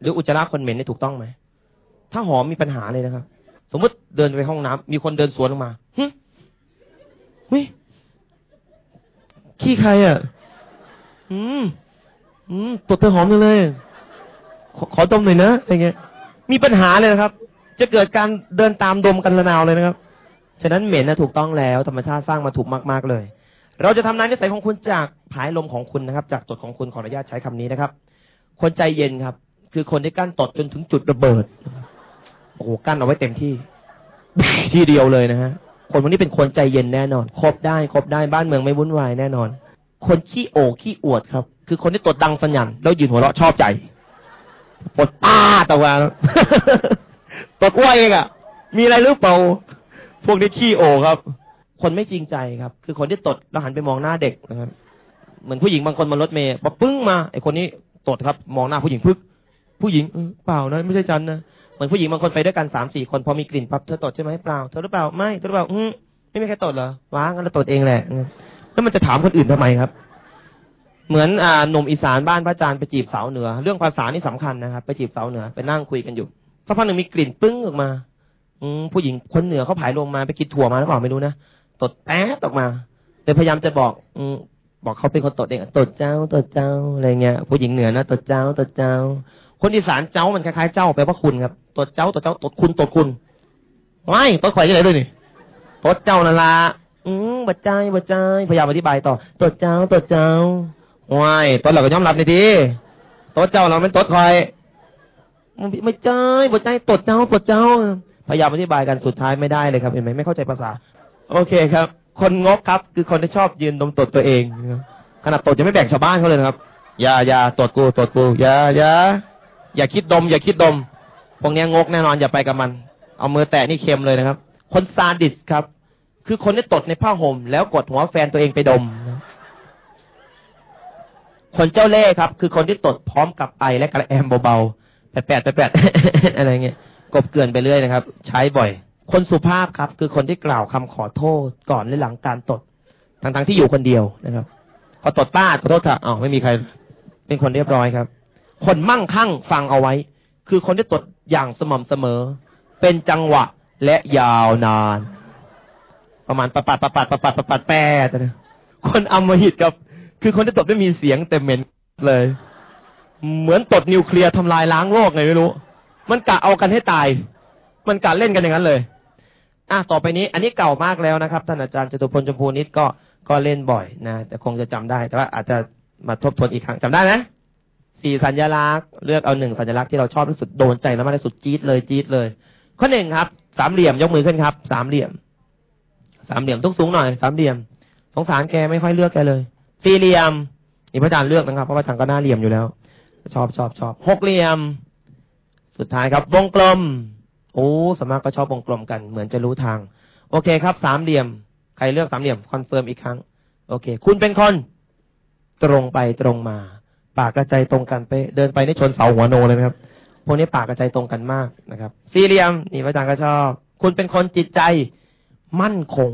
หรืออุจจาระคนเหม็นนี่ถูกต้องไหมถ้าหอมมีปัญหาเลยนะครับ สมมติเดินไปห้องน้ำมีคนเดินสวนออกมาหึเฮ้ ขี้ใครอะ อืม อืมตัวเธอหอมจังเลย ขอขอดมหน่อยนะอะไรเงี้ย มีปัญหาเลยนะครับ จะเกิดการเดินตามดมกันระนาวเลยนะครับ ฉะนั้นเหม็นนะถูกต้องแล้ว ธรรมชาติสร้างมาถูกมากๆเลย เราจะทำนายนิสัยของคุณจากผายลมของคุณนะครับ จากตดของคุณขออนุญาตใช้คำนี้นะครับ คนใจเย็นครับ คือคนที่กั้นตดจนถึงจุดระเบิด โอ้โหกั้นเอาไว้เต็มที่ ทีเดียวเลยนะฮะ คนคนนี้เป็นคนใจเย็นแน่นอนครบได้ครบได้บ้านเมืองไม่วุ่นวายแน่นอน คนขี้โอขี้อวดครับ คือคนที่ตดดังสนั่นแล้วยืนหัวเราะชอบใจปดป้าตะวันตดอ้วยเองอะมีอะไรหรือเปล่าพวกนี้ขี้โอครับ คนไม่จริงใจครับ คือคนที่ตดแล้วหันไปมองหน้าเด็กนะครับเหมือนผู้หญิงบางคนบนรถเมย์ปึ้งมาไอคนนี้ตดครับ มองหน้าผู้หญิงพึก ผู้หญิงเออเปล่านะไม่ใช่ฉันนะ เหมือนผู้หญิงบางคนไปด้วยกันสามสี่คนพอมีกลิ่นปั๊บเธอตดใช่ไหมเปล่าเธอหรือเปล่าไม่เธอหรือเปล่าอืมไม่มีใครตดเหรอว้างั้นเราตดเองแหละแล้วมันจะถามคนอื่นทำไมครับ เหมือนอ่าหนุ่มอีสานบ้านพระอาจารย์ไปจีบสาวเหนือ เรื่องภาษานี่สำคัญนะครับไปจีบสาวเหนือไปนั่งคุยกันอยู่สักพักหนึ่งมีกลิ่นปึ้งออกมา อืมผู้หญิงคนเหนือเขาผายลงมาไปกินถั่วมาหรือเปล่าไม่รู้นะตดแป๊ดออกมาเลยพยายามจะบอก อืมบอกเขาเป็นคนตดเองตดเจ้าตดเจ้าอะไรเงี้ยผู้หญิงเหนือนะตดเจ้าตดเจ้า คนอีสานเจ้ามันคล้ายๆเจ้าแปลว่าคุณครับ ตดเจ้าตดเจ้าตดคุณตดคุณไม่ตดข่อยยังไงด้วยนี่ตดเจ้านั่นละอืมบัดใจบัดใจพยายามอธิบายต่อตดเจ้าตดเจ้าว้ายตดเราก็ยอมรับในทีตดเจ้าเราเป็นตดข่อยไม่ใจบัดใจตดเจ้าตดเจ้า พยายามอธิบายกันสุดท้ายไม่ได้เลยครับเห็นไหมไม่เข้าใจภาษา โอเคครับ คนงกครับ คือคนที่ชอบยืนดมตดตัวเองขนาดตดจะไม่แบ่งชาวบ้านเขาเลยนะครับอย่าอย่าตดกูตดกูอย่าอย่าอย่าคิดดม อย่าคิดดม พวกนี้งกแน่นอนอย่าไปกับมัน เอามือแตะนี่เค็มเลยนะครับ คนซาดิสครับ คือคนที่ตดในผ้าห่ม แล้วกดหัวแฟนตัวเองไปดม คนเจ้าเล่ห์ครับ คือคนที่ตดพร้อมกับไอและกระแอมเบาๆแปดแปดแปดอะไรเงี้ยกบเกลื่อนไปเรื่อยนะครับ ใช้บ่อย คนสุภาพครับ คือคนที่กล่าวคำขอโทษก่อนและหลังการตดทั้งๆที่อยู่คนเดียวนะครับพอตดป้าขอโทษเถอะอ๋อไม่มีใคร เป็นคนเรียบร้อยครับ คนมั่งคั่งฟังเอาไว้ คือคนที่ตด อย่างสม่ำเสมอ เป็นจังหวะและยาวนาน ประมาณประปัดประปัดประปัดประปัดแปดนะคนอำมหิตครับ คือคนที่ตดไม่มีเสียงแต่เหม็นเลย เหมือนตดนิวเคลียร์ทำลายล้างโลกไงไม่รู้ มันกะเอากันให้ตาย มันกะเล่นกันอย่างนั้นเลยอะต่อไปนี้ อันนี้เก่ามากแล้วนะครับท่านอาจารย์จตุพลชมพูนิดก็ก็เล่นบ่อยนะแต่คงจะจำได้ แต่ว่าอาจจะมาทบทวนอีกครั้งจำได้ไหม สี่สัญลักษณ์เลือกเอาหนึ่งสัญลักษณ์ที่เราชอบที่สุดโดนใจแล้วมากที่สุดจี๊ดเลยจี๊ดเลย ข้อหนึ่งครับ สามเหลี่ยมยกมือขึ้นครับ สามเหลี่ยม สามเหลี่ยมต้องสูงหน่อย สามเหลี่ยม สงสารแกไม่ค่อยเลือกแกเลย สี่เหลี่ยมนี่พระอาจารย์เลือกนะครับเพราะว่าทางก็หน้าเหลี่ยมอยู่แล้ว ชอบชอบชอบหกเหลี่ยม สุดท้ายครับ วงกลมโอ้สมมากก็ชอบวงกลมกัน เหมือนจะรู้ทาง โอเคครับ สามเหลี่ยม ใครเลือกสามเหลี่ยม confirm อีกครั้ง โอเค คุณเป็นคนตรงไปตรงมา ปากกะใจตรงกันไปเดินไปนี่ชนเสาหัวโนเลยนะครับ พวกนี้ปากกะใจตรงกันมากนะครับ สี่เหลี่ยมนี่พระอาจารย์ก็ชอบ คุณเป็นคนจิตใจมั่นคง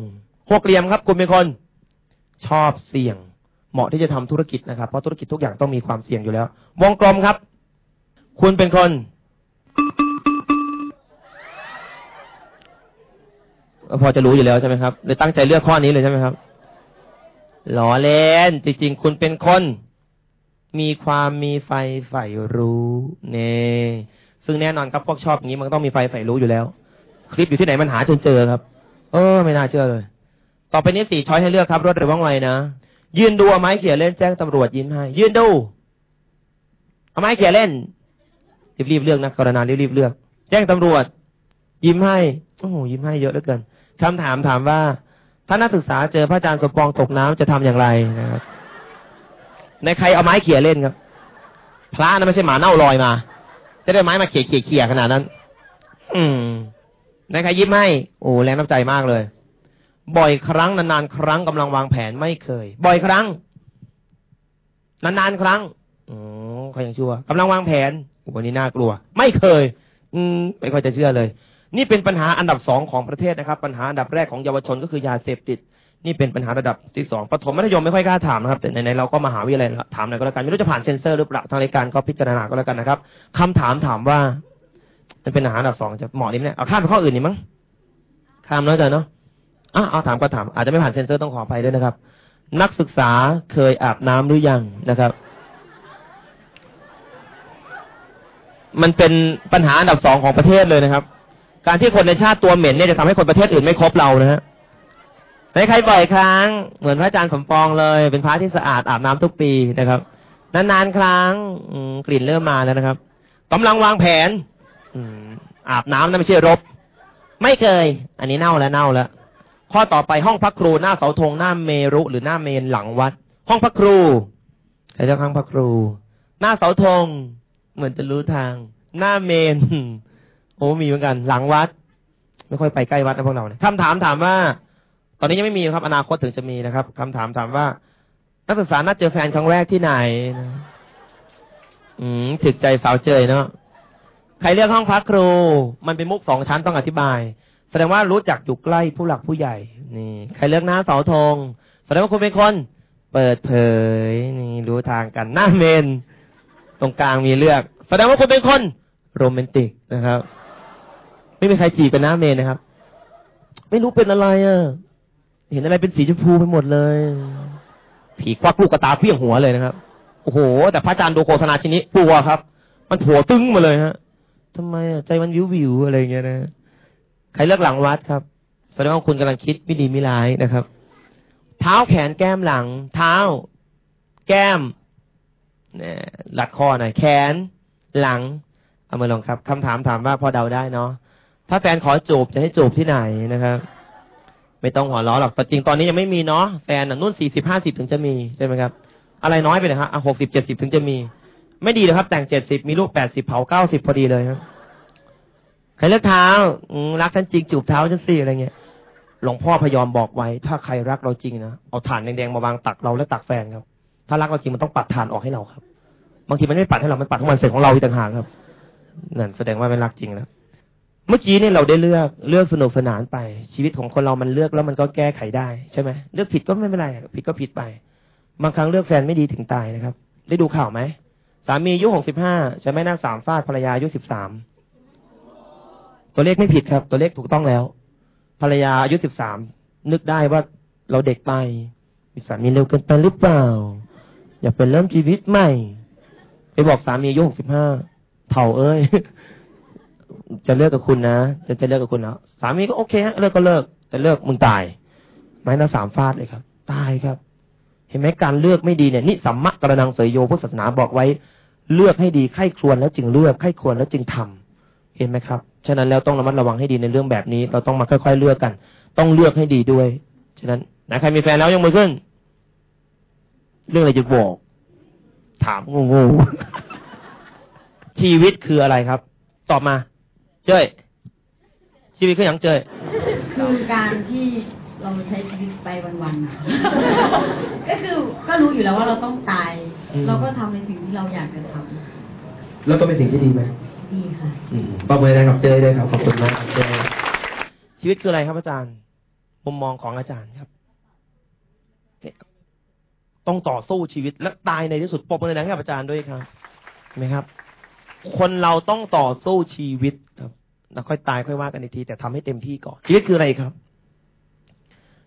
หกเหลี่ยมครับ คุณเป็นคนชอบเสี่ยง เหมาะที่จะทำธุรกิจนะครับ เพราะธุรกิจทุกอย่างต้องมีความเสี่ยงอยู่แล้ว วงกลมครับ คุณเป็นคนพอจะรู้อยู่แล้วใช่ไหมครับเลยตั้งใจเลือกข้อนี้เลยใช่ไหมครับหล้อเล่นจริงๆ คุณเป็นคน มีความมีไฟใฝ่รู้เน่ซึ่งแน่นอนครับพวกชอบอย่างนี้มันต้องมีไฟใฝ่รู้อยู่แล้ว คลิปอยู่ที่ไหนมันหาจนเจอครับ เออ ไม่น่าเชื่อเลย ต่อไปนี้สี่ช้อยให้เลือกครับรวดเร็วว่องไวนะยืนดูเอาไม้เขี่ยเล่นแจ้งตำรวจยิ้มให้ยืนดูเอาไม้เขี่ยเล่นรีบๆเลือกนะกรณารีบๆเลือก แจ้งตำรวจ ยิ้มให้โอ้โหยิ้มให้เยอะเหลือเกินคำถามถามว่า ถ้านักศึกษาเจอพระอาจารย์สมปองตกน้ำจะทำอย่างไรนะครับ ในใครเอาไม้เขี่ยเล่นครับ พระนะไม่ใช่หมาเน่าลอยมา จะได้ไม้มาเขี่ยเขี่ยเขี่ยขนาดนั้น อืมในใครยิ้มให้ โอ้แรงน้ำใจมากเลย บ่อยครั้งนานๆครั้งกำลังวางแผนไม่เคย บ่อยครั้ง นานๆครั้งอ๋อเขายังชั่วกำลังวางแผนวันนี้น่ากลัว ไม่เคย อืมไม่ค่อยจะเชื่อเลย นี่เป็นปัญหาอันดับสองของประเทศนะครับ ปัญหาอันดับแรกของเยาวชนก็คือยาเสพติด นี่เป็นปัญหาระดับที่สองปฐมมัธยมไม่ค่อยกล้าถามนะครับ แต่ในเราก็มหาวิทยาลัยถามหน่อยก็แล้วกันไม่รู้จะผ่านเซ็นเซอร์หรือเปล่าทางรายการก็พิจารณาก็แล้วกันนะครับคำถามถามว่ามันเป็นอาหารอันดับสองจะเหมาะนี่ไหมเนี่ยเอาข้ามไปข้ออื่นนี่มั้งข้ามน้อยใจเนาะอะเอาถามก็ถาม อาจจะไม่ผ่านเซ็นเซอร์ต้องขออภัยด้วยนะครับ นักศึกษาเคยอาบน้ำหรือยังนะครับ มันเป็นปัญหาอันดับสองของประเทศเลยนะครับ การที่คนในชาติตัวเหม็นเนี่ยจะทำให้คนประเทศอื่นไม่คบเรานะฮะ ในใครบ่อยครั้ง เหมือนพระอาจารย์สมปองเลย เป็นพระที่สะอาดอาบน้ำทุกปีนะครับนานๆครั้งอืกลิ่นเริ่มมาแล้วนะครับกำลังวางแผน อืมอาบน้ำนะไม่ใช่รบ ไม่เคย อันนี้เน่าแล้วเน่าแล้ว ข้อต่อไปห้องพักครูหน้าเสาธงหน้าเมรุ หรือหน้าเมนหลังวัด ห้องพักครูใครเจ้าข้างพักครู หน้าเสาธง เหมือนจะรู้ทาง หน้าเมนโอ้มีเหมือนกัน หลังวัด ไม่ค่อยไปใกล้วัดนะพวกเราเนี่ยคำถามถามว่า ตอนนี้ยังไม่มีครับอนาคตถึงจะมีนะครับคำถามถามว่า นักศึกษานัดเจอแฟนครั้งแรกที่ไหนนะอืมถึกใจสาวเจยเนาะใครเลือกห้องพักครู มันเป็นมุกสองชั้นต้องอธิบาย แสดงว่ารู้จักอยู่ใกล้ผู้หลักผู้ใหญ่ นี่ ใครเลือกหน้าเสาธงแสดงว่าคุณเป็นคน เปิดเผย นี่รู้ทางกันหน้าเมน ตรงกลางมีเลือก แสดงว่าคุณเป็นคนโรแมนติกนะครับ ไม่มีใครจีบกันหน้าเมนนะครับ ไม่รู้เป็นอะไรอะ เห็นอะไรเป็นสีชมพูไปหมดเลย ผีควักลูกกระตาเพี้ยงหัวเลยนะครับ โอ้โห แต่พระอาจารย์ดูโฆษณาชิ้นนี้กลัวครับ มันผัวตึ้งมาเลยฮะทำไมอะใจมันวิววิวๆอะไรอย่างเงี้ยนะ ใครเลือกหลังวัดครับแสดงว่าคุณกำลังคิดไม่ดีไม่ร้ายนะครับ เท้าแขนแก้มหลัง เท้า แก้มเนี่ยหลัดคอหน่อยแขน หลัง เอามาลองครับคำถามถามว่าพอเดาได้เนาะถ้าแฟนขอจูบจะให้จูบที่ไหนนะครับ ไม่ต้องหัวล้อหรอกแต่จริงตอนนี้ยังไม่มีเนาะแฟนน่ะนุ่นสี่สิบห้าสิบถึงจะมีใช่ไหมครับ อะไรน้อยไปเลยครับหกสิบเจ็ดสิบถึงจะมี ไม่ดีเลยครับ แต่งเจ็ดสิบมีลูกแปดสิบเผาเก้าสิบพอดีเลยครับใครเลือกเท้ารักฉันจริงจูบเท้าฉันสิอะไรเงี้ยหลวงพ่อพยอมบอกไว้ ถ้าใครรักเราจริงนะเอาถ่านแดงๆมาวางตักเราและตักแฟนครับ ถ้ารักเราจริงมันต้องปัดถ่านออกให้เราครับบางทีมันไม่ปัดให้เรา มันปัดของมันเสร็จของเราอีกต่างหากครับนั่นแสดงว่าไม่รักจริงแล้ว เมื่อกี้เนี่ยเราได้เลือกเลือกสนุกสนานไป ชีวิตของคนเรามันเลือกแล้วมันก็แก้ไขได้ใช่ไหมเลือกผิดก็ไม่เป็นไรผิดก็ผิดไป บางครั้งเลือกแฟนไม่ดีถึงตายนะครับ ได้ดูข่าวไหมสามีอายุหกสิบห้าใช่ไมหน้าสามฟาดภรรยาอายุสิบสามตัวเลขไม่ผิดครับ ตัวเลขถูกต้องแล้ว ภรรยาอายุสิบสามนึกได้ว่าเราเด็กไปมีสามีเร็วเกินไปหรือเปล่า อยากเป็นเริ่มชีวิตใหม่ ไปบอกสามีอายุหกสิบห้าเถ่าเอ้ย จะเลิกกับคุณนะ จะจะเลิกกับคุณนะสามีก็โอเคฮะเลิกก็เลิก แต่เลิกมึงตายไม้หน้าสามฟาดเลยครับ ตายครับ เห็นไหมการเลือกไม่ดีเนี่ย นี่สัมมะกระนังเสยโยพุทธศาสนาบอกไว้ เลือกให้ดีไข้ครวนแล้วจึงเลือกไข้ควรแล้วจึงทำเห็นไหมครับ ฉะนั้นแล้วต้องระมัดระวังให้ดีในเรื่องแบบนี้ เราต้องมาค่อยๆเลือกกัน ต้องเลือกให้ดีด้วย ฉะนั้นนะใครมีแฟนแล้วยกมือขึ้น เรื่องอะไรจะบอก ถามงูๆชีวิตคืออะไรครับ ตอบมา เจ้ยชีวิตคืออย่างเจ้ยคือการที่เราใช้ชีวิตไปวันๆน่ะก็คือก็รู้อยู่แล้วว่าเราต้องตายอืมเราก็ทำในสิ่งที่เราอยากจะทแล้วก็เป็นสิ่งที่ดีไหมำดีค่ะอืมปรบมือได้กับเจ้ยด้วยครับขอบคุณมากครับเจ้ยชีวิตคืออะไรครับอาจารย์มุมมองของอาจารย์ครับเนี่ยต้องต่อสู้ชีวิตและตายในที่สุดปรบมือดังให้กับอาจารย์ด้วยครับเห็นไหมครับ คนเราต้องต่อสู้ชีวิตครับ แล้วค่อยตายค่อยว่ากันอีกที แต่ทำให้เต็มที่ก่อน ชีวิตคืออะไรครับ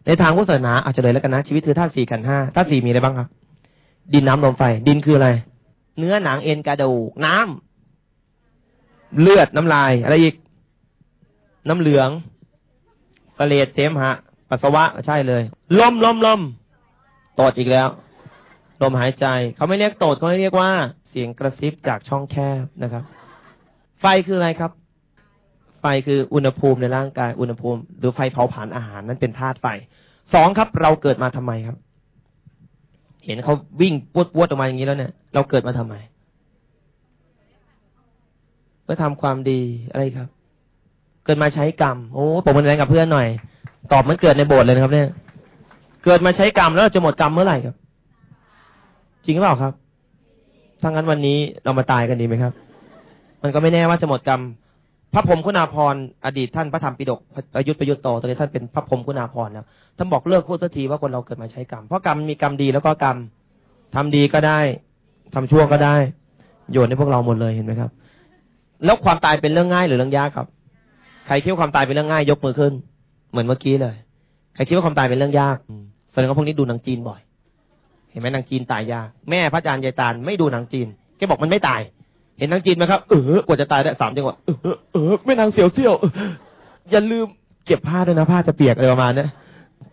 ในทางพุทธศาสนาอาจจะเลยแล้วกันนะ ชีวิตคือธาตุสี่กันห้าธาตุสี่มีอะไรบ้างครับ ดินน้ำลมไฟ ดินคืออะไร เนื้อหนังเอ็นกระดูกน้ำเลือดน้ำลาย อะไรอีก น้ำเหลืองเลดเสมหะ ปัสสาวะใช่เลยลมลมลมตดอีกแล้วลมหายใจ เขาไม่เรียกตดเขาเรียกว่าเสียงกระซิบจากช่องแคบนะครับ ไฟคืออะไรครับ ไฟคืออุณหภูมิในร่างกายอุณหภูมิ หรือไฟเผาผลาญอาหารนั้นเป็นธาตุไฟสองครับ เราเกิดมาทำไมครับ เห็นเขาวิ่งปวดปวดๆออกมาอย่างนี้แล้วเนี่ย เราเกิดมาทำไมเพื่อทำความดีอะไรครับ เกิดมาใช้กรรมโอ้ผมมันแรงกับเพื่อนหน่อย ตอบมือนเกิดในโบสถ์เลยนะครับ เนี่ย เกิดมาใช้กรรมแล้วเราจะหมดกรรมเมื่อไหร่ครับ จริงหรือเปล่าครับถ้างั้นวันนี้เรามาตายกันดีไหมครับ มันก็ไม่แน่ว่าจะหมดกรรม พระพรหมคุณาภรณ์อดีตท่านพระธรรมปิฎกประยุทธ์ประยุทธ์โตตอนนี้ท่านเป็นพระพรหมคุณาภรณ์แล้วท่านบอกเลิกพูดสักทีว่าคนเราเกิดมาใช้กรรมเพราะกรรมมีกรรมดีแล้วก็กรรมทำดีก็ได้ทำชั่วก็ได้ โยนให้พวกเราหมดเลยเห็นไหมครับ แล้วความตายเป็นเรื่องง่ายหรือเรื่องยากครับ ใครคิดว่าความตายเป็นเรื่องง่ายยกมือขึ้น เหมือนเมื่อกี้เลย ใครคิดว่าความตายเป็นเรื่องยากแสดงว่าพวกนี้ดูหนังจีนบ่อย เห็นไหมหนังจีนตายยากแม่พระอาจารย์ยายตาลไม่ดูหนังจีนแกบอกมันไม่ตาย เห็นนังจีนไหมครับ เออกว่าจะตายได้สามจังหวะเออเออไม่นางเสียวเสียวอย่าลืมเก็บผ้าด้วยนะผ้าจะเปียกอะไรประมาณนี้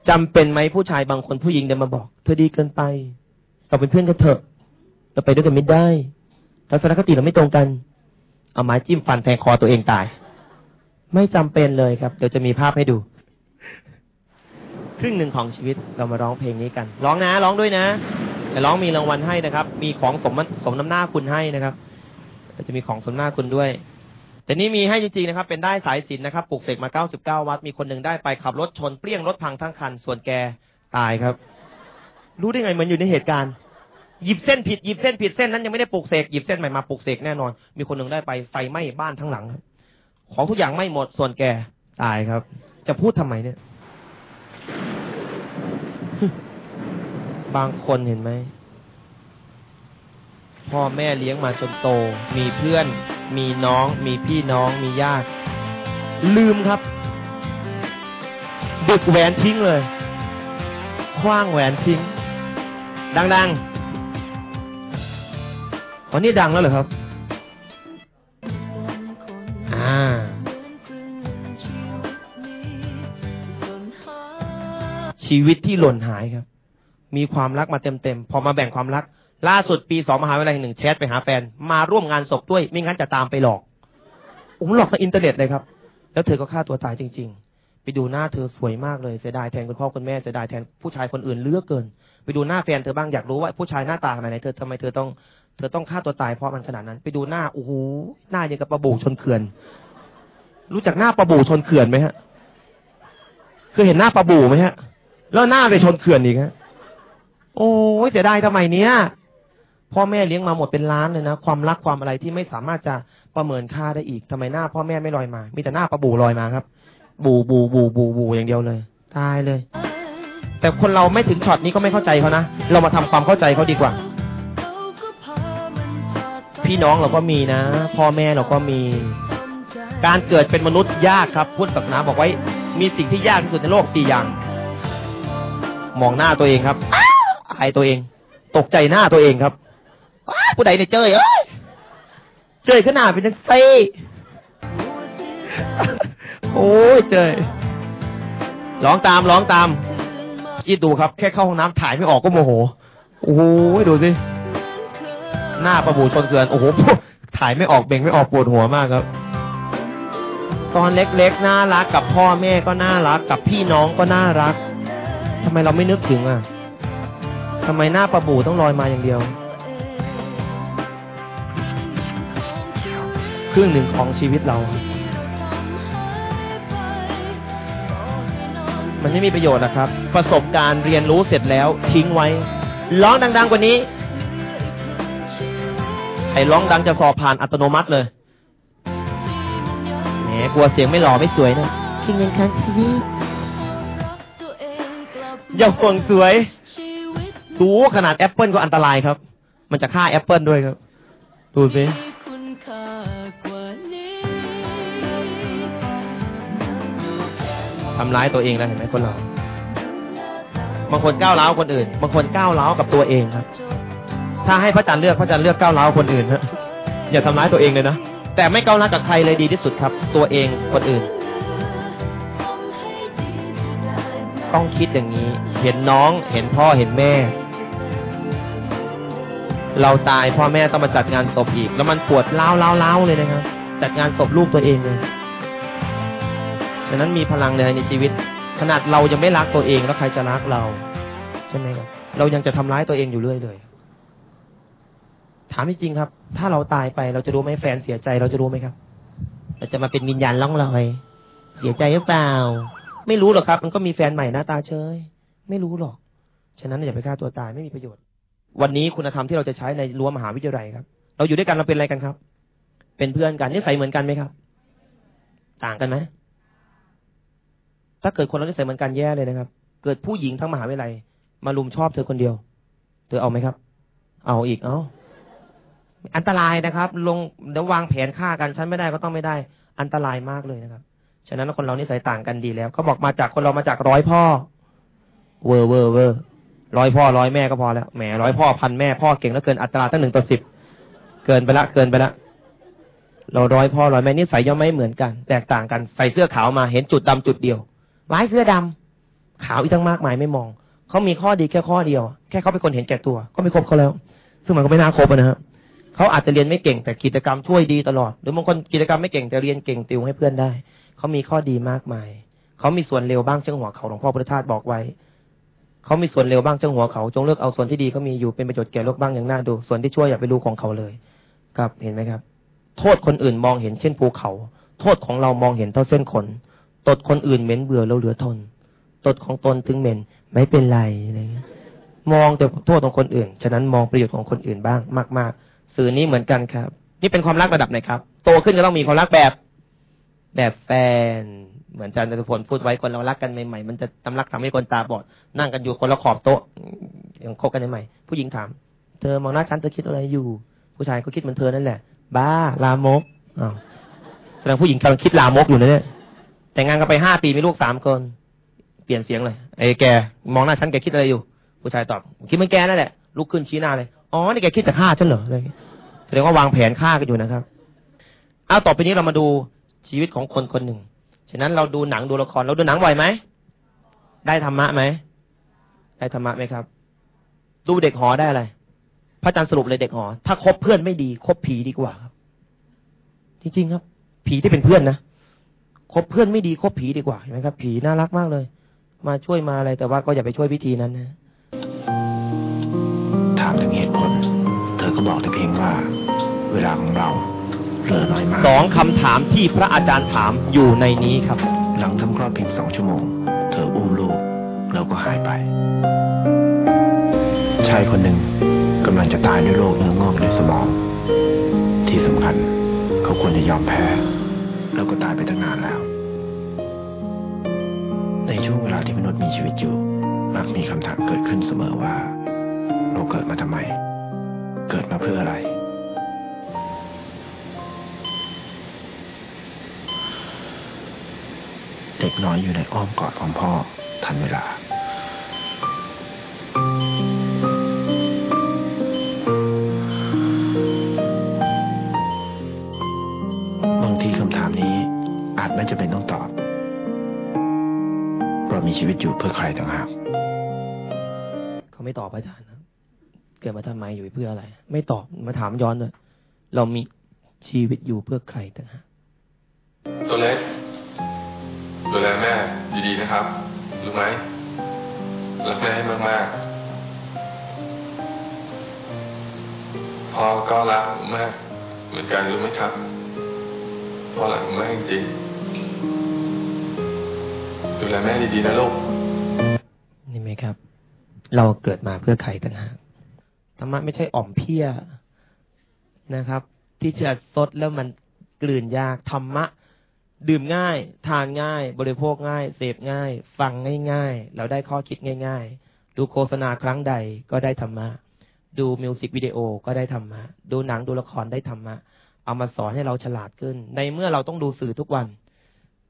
จำเป็นไหมผู้ชายบางคนผู้หญิงเดินมาบอก เธอดีเกินไป เราเป็นเพื่อนกันเถอะเราไปด้วยกันไม่ได้ทัศนคติเราไม่ตรงกัน เอาไม้จิ้มฟันแทงคอตัวเองตาย ไม่จำเป็นเลยครับ เดี๋ยวจะมีภาพให้ดู ครึ่งหนึ่งของชีวิตเรามาร้องเพลงนี้กัน ร้องนะ ร้องด้วยนะแต่ร้องมีรางวัลให้นะครับ มีของสมสมน้ำหน้าคุณให้นะครับ จะมีของสมหน้าคุณด้วย แต่นี่มีให้จริงๆนะครับ เป็นได้สายสินนะครับปลูกเสกมาเก้าสิบเก้าวัดมีคนหนึ่งได้ไปขับรถชนเปรี้ยงรถพังทั้งคัน ส่วนแกตายครับ รู้ได้ไงมือนอยู่ในเหตุการณ์หยิบเส้นผิดหยิบเส้นผิดเส้นนั้นยังไม่ได้ปลูกเสกหยิบเส้นใหม่มาปลูกเสกแน่นอน มีคนหนึ่งได้ไปไฟไหม้บ้านทั้งหลังของทุกอย่างไม่หมดส่วนแกตายครับ จะพูดทำไมเนี่ย บางคนเห็นไหม พ่อแม่เลี้ยงมาจนโต มีเพื่อน มีน้อง มีพี่น้อง มีญาติ ลืมครับ ดึกแหวนทิ้งเลย คว้างแหวนทิ้ง ดังๆวันนี้ดังแล้วเหรอครับ อ่า ชีวิตที่หล่นหายครับ มีความรักมาเต็มๆ พอมาแบ่งความรัก ล่าสุดปีสองมหาวิทยาลัยหนึ่งแชทไปหาแฟน มาร่วมงานศพด้วย ไม่งั้นจะตามไปหลอกผมหลอกทางอินเทอร์เน็ตเลยครับ แล้วเธอก็ฆ่าตัวตายจริง ๆ ไปดูหน้าเธอสวยมากเลยเสียดายแทนคุณพ่อคุณแม่เสียดายแทนผู้ชายคนอื่นเหลือเกิน ไปดูหน้าแฟนเธอบ้างอยากรู้ว่าผู้ชายหน้าตาขนาดไหนเธอทำไมเธอต้องเธอต้องฆ่าตัวตายเพราะมันขนาดนั้น ไปดูหน้าโอ้โหหน้าอย่างกับปลาบู่ชนเขื่อน รู้จักหน้าปลาบู่ชนเขื่อนไหมฮะเคยเห็นหน้าปลาบูไหมฮะ แล้วหน้าไปชนเขื่อนอีกฮะโอ้ยเสียดายทำไมเนี้ย พ่อแม่เลี้ยงมาหมดเป็นล้านเลยนะ ความรักความอะไรที่ไม่สามารถจะประเมินค่าได้อีกทำไมหน้า พ่อแม่ไม่ลอยมา มีแต่หน้าปลาบูลอยมาครับ บูบูบูบูบูอย่างเดียวเลยตายเลย แต่คนเราไม่ถึงช็อตนี้ก็ไม่เข้าใจเขานะเรามาทำความเข้าใจเขาดีกว่า พี่น้องเราก็มีนะ พ่อแม่เราก็มี การเกิดเป็นมนุษย์ยากครับพุทธศาสนาบอกไว้ มีสิ่งที่ยากที่สุดในโลกสี่อย่าง มองหน้าตัวเองครับอายตัวเอง ตกใจหน้าตัวเองครับ ผู้ใดเนี่ยเจยเอ้ยเจยขนาดเป็นจังเต้โอ้ยเจยร้องตามร้องตามคิดดูครับ แค่เข้าห้องน้ำถ่ายไม่ออกก็โมโหโอ้โหดูสิหน้าประบูชนเกลือนโอ้โหถ่ายไม่ออกเบ่งไม่ออกปวดหัวมากครับ ตอนเล็กๆน่ารักกับพ่อแม่ก็น่ารักกับพี่น้องก็น่ารักทำไมเราไม่นึกถึงอะทำไมหน้าประบูต้องลอยมาอย่างเดียว ครึ่งหนึ่งของชีวิตเรา มันไม่มีประโยชน์นะครับ ประสบการณ์เรียนรู้เสร็จแล้ว ทิ้งไว้ ร้องดัง ๆ กว่านี้ ไอ้ร้องดังจะสอบผ่านอัตโนมัติเลยแหมกลัวเสียงไม่หล่อไม่สวยนะทิ้งเงินค้างชีวิตอย่าห่วงสวยดูขนาดแอปเปิลก็อันตรายครับ มันจะฆ่าแอปเปิลด้วยครับ ดูสิ ทำร้ายตัวเองแล้วเห็นไหมคนเรา บางคนก้าวร้าวคนอื่น บางคนก้าวร้าวกับตัวเองครับ ถ้าให้พระจันทร์เลือกพระจันทร์เลือกก้าวร้าวคนอื่นฮะอย่าทำร้ายตัวเองเลยนะแต่ไม่ก้าวร้าวกับใครเลยดีที่สุดครับ ตัวเองคนอื่น ต้องคิดอย่างนี้ เห็นน้องเห็นพ่อเห็นแม่ เราตายพ่อแม่ต้องมาจัดงานศพอีก แล้วมันปวดเล้าเล้าเล้าเลยนะครับจัดงานศพลูกตัวเองเลย ฉะนั้นมีพลังเลยในชีวิต ขนาดเรายังไม่รักตัวเองแล้วใครจะรักเราใช่ไหมครับเรายังจะทำร้ายตัวเองอยู่เรื่อยเลย ถามจริงๆครับ ถ้าเราตายไปเราจะรู้ไหมแฟนเสียใจเราจะรู้ไหมครับเราจะมาเป็นวิญญาณล่องลอย เสียใจหรือเปล่า ไม่รู้หรอกครับ มันก็มีแฟนใหม่หน้าตาเฉยไม่รู้หรอก ฉะนั้นอย่าไปฆ่าตัวตายไม่มีประโยชน์ วันนี้คุณธรรมที่เราจะใช้ในรั้วมหาวิทยาลัยครับ เราอยู่ด้วยกันเราเป็นอะไรกันครับ เป็นเพื่อนกันนิสัยเหมือนกันไหมครับ ต่างกันไหม ถ้าเกิดคนเรานิสัยเหมือนกันแย่เลยนะครับ เกิดผู้หญิงทั้งมหาวิทยาลัยมารุมชอบเธอคนเดียว เธอเอาไหมครับ เอาอีกเอาอันตรายนะครับ ลงเดี๋ยววางแผนฆ่ากันฉันไม่ได้ก็ต้องไม่ได้ อันตรายมากเลยนะครับ ฉะนั้นคนเรานิสัยต่างกันดีแล้วเขาบอกมาจากคนเรามาจากร้อยพ่อ เวอร์เวอร์เวอร์ร้อยพ่อร้อยแม่ก็พอแล้วแหมร้อยพ่อพันแม่พ่อเก่งแล้วเกินอัตราตั้งหนึ่งต่อสิบเกินไปละเกินไปละเราร้อยพ่อร้อยแม่นิสัยย่อมไม่เหมือนกัน แตกต่างกันใส่เสื้อขาวมาเห็นจุดดำจุดเดียว ไว้เสื้อดำขาวอีกตั้งมากมายไม่มองเขามีข้อดีแค่ข้อเดียว แค่เขาเป็นคนเห็นแก่ตัว ก็ไม่ครบเขาแล้ว ซึ่งมันก็ไม่น่าครบนะฮะเขาอาจจะเรียนไม่เก่งแต่กิจกรรมช่วยดีตลอด หรือบางคนกิจกรรมไม่เก่งแต่เรียนเก่งติวให้เพื่อนได้เขามีข้อดีมากมายเขามีส่วนเร็วบ้างเจ้าหัวเขาหลวงพ่อพุทธทาสบอกไว้เขามีส่วนเร็วบ้างเจ้าหัวเขาจงเลือกเอาส่วนที่ดีเขามีอยู่เป็นประโยชน์แก่โลกบ้างอย่างน่าดู ส่วนที่ช่วยอย่าไปรู้ของเขาเลย ครับเห็นไหมครับ โทษคนอื่นมองเห็นเช่นภูเขา โทษของเรามองเห็นเท่าเส้นขน ตดคนอื่นเหม็นเบื่อเราเหลือทน ตดของตนถึงเหม็นไม่เป็นไรอะไรเงี้ยมองแต่โทษของคนอื่น ฉะนั้นมองประโยชน์ของคนอื่นบ้างมาก ๆ สื่อนี้เหมือนกันครับ นี่เป็นความรักระดับไหนครับ โตขึ้นก็ต้องมีความรักแบบ แบบแฟน เหมือนอาจารย์จตุพลพูดไว้คนเรารักกันใหม่ๆมันจะทำรักทำให้คนตาบอด นั่งกันอยู่คนละขอบโต๊ะยังคบกันใหม่ๆผู้หญิงถาม เธอมองหน้าฉันเธอคิดอะไรอยู่ ผู้ชายก็คิดเหมือนเธอนั่นแหละ บ้าลามกอ้าวแสดงผู้หญิงกำลังคิดลามกอยู่นะเนี่ย แต่งงานกันไปห้าปีมีลูกสามคน เปลี่ยนเสียงเลยไอ้แกมองหน้าฉันแกคิดอะไรอยู่ ผู้ชายตอบ คิดเหมือนแกนั่นแหละลุกขึ้นชี้หน้าเลยอ๋อนี่แกคิดจะฆ่าฉันเหรออะไรแสดงว่าวางแผนฆ่ากันอยู่นะครับเอาต่อไปนี้เรามาดูชีวิตของคนคนหนึ่งฉะนั้นเราดูหนังดูละครเราดูหนังบ่อยไหมได้ธรรมะไหมได้ธรรมะไหมครับ ดูเด็กหอได้อะไรพระอาจารย์สรุปเลยเด็กหอ ถ้าคบเพื่อนไม่ดีคบผีดีกว่าครับ จริงๆครับ ผีที่เป็นเพื่อนนะ คบเพื่อนไม่ดีคบผีดีกว่าเห็นไหมครับ ผีน่ารักมากเลย มาช่วยมาอะไรแต่ว่าก็อย่าไปช่วยวิธีนั้นนะ ถามถึงเหตุผล เธอก็บอกแต่เพียงว่า เวลาของเราเหลือน้อยมากสองคำถามที่พระอาจารย์ถามอยู่ในนี้ครับ หลังทำคลอดเพียงสองชั่วโมง เธออุ้มลูกแล้วก็หายไป ชายคนหนึ่งกำลังจะตายด้วยโรคเนื้องอกในสมอง ที่สำคัญเขาควรจะยอมแพ้ แล้วก็ตายไปตั้งนานแล้ว ในช่วงเวลาที่มนุษย์มีชีวิตอยู่ มักมีคำถามเกิดขึ้นเสมอว่า เราเกิดมาทำไม เกิดมาเพื่ออะไร เด็กน้อยอยู่ในอ้อมกอดของพ่อทันเวลา บางทีคำถามนี้อาจไม่จำเป็นต้อง ชีวิตอยู่เพื่อใครต่างหากเขาไม่ตอบอาจารย์ครับเกิดมาทำไมอยู่เพื่ออะไร ไม่ตอบมาถามย้อนเลยเรามีชีวิตอยู่เพื่อใครต่างหากตัวเล็กดูแลแม่ดีๆนะครับรู้ไหมรักแม่ให้มากๆพ่อก็รักมาก เหมือนกันรู้ไหมครับพ่อรักแม่จริงๆ ดูแลแม่ดีๆนะลูก นี่ไหมครับ เราเกิดมาเพื่อใครต่างหากธรรมะไม่ใช่อ่อมเพี้ยนะครับ ที่จะซดแล้วมันกลืนยากธรรมะ ดื่มง่าย ทานง่าย บริโภคง่าย เสพง่าย ฟังง่ายๆ เราได้ข้อคิดง่าย ๆ ดูโฆษณาครั้งใดก็ได้ธรรมะ ดูมิวสิกวิดีโอก็ได้ธรรมะ ดูหนังดูละครได้ธรรมะ เอามาสอนให้เราฉลาดขึ้น ในเมื่อเราต้องดูสื่อทุกวัน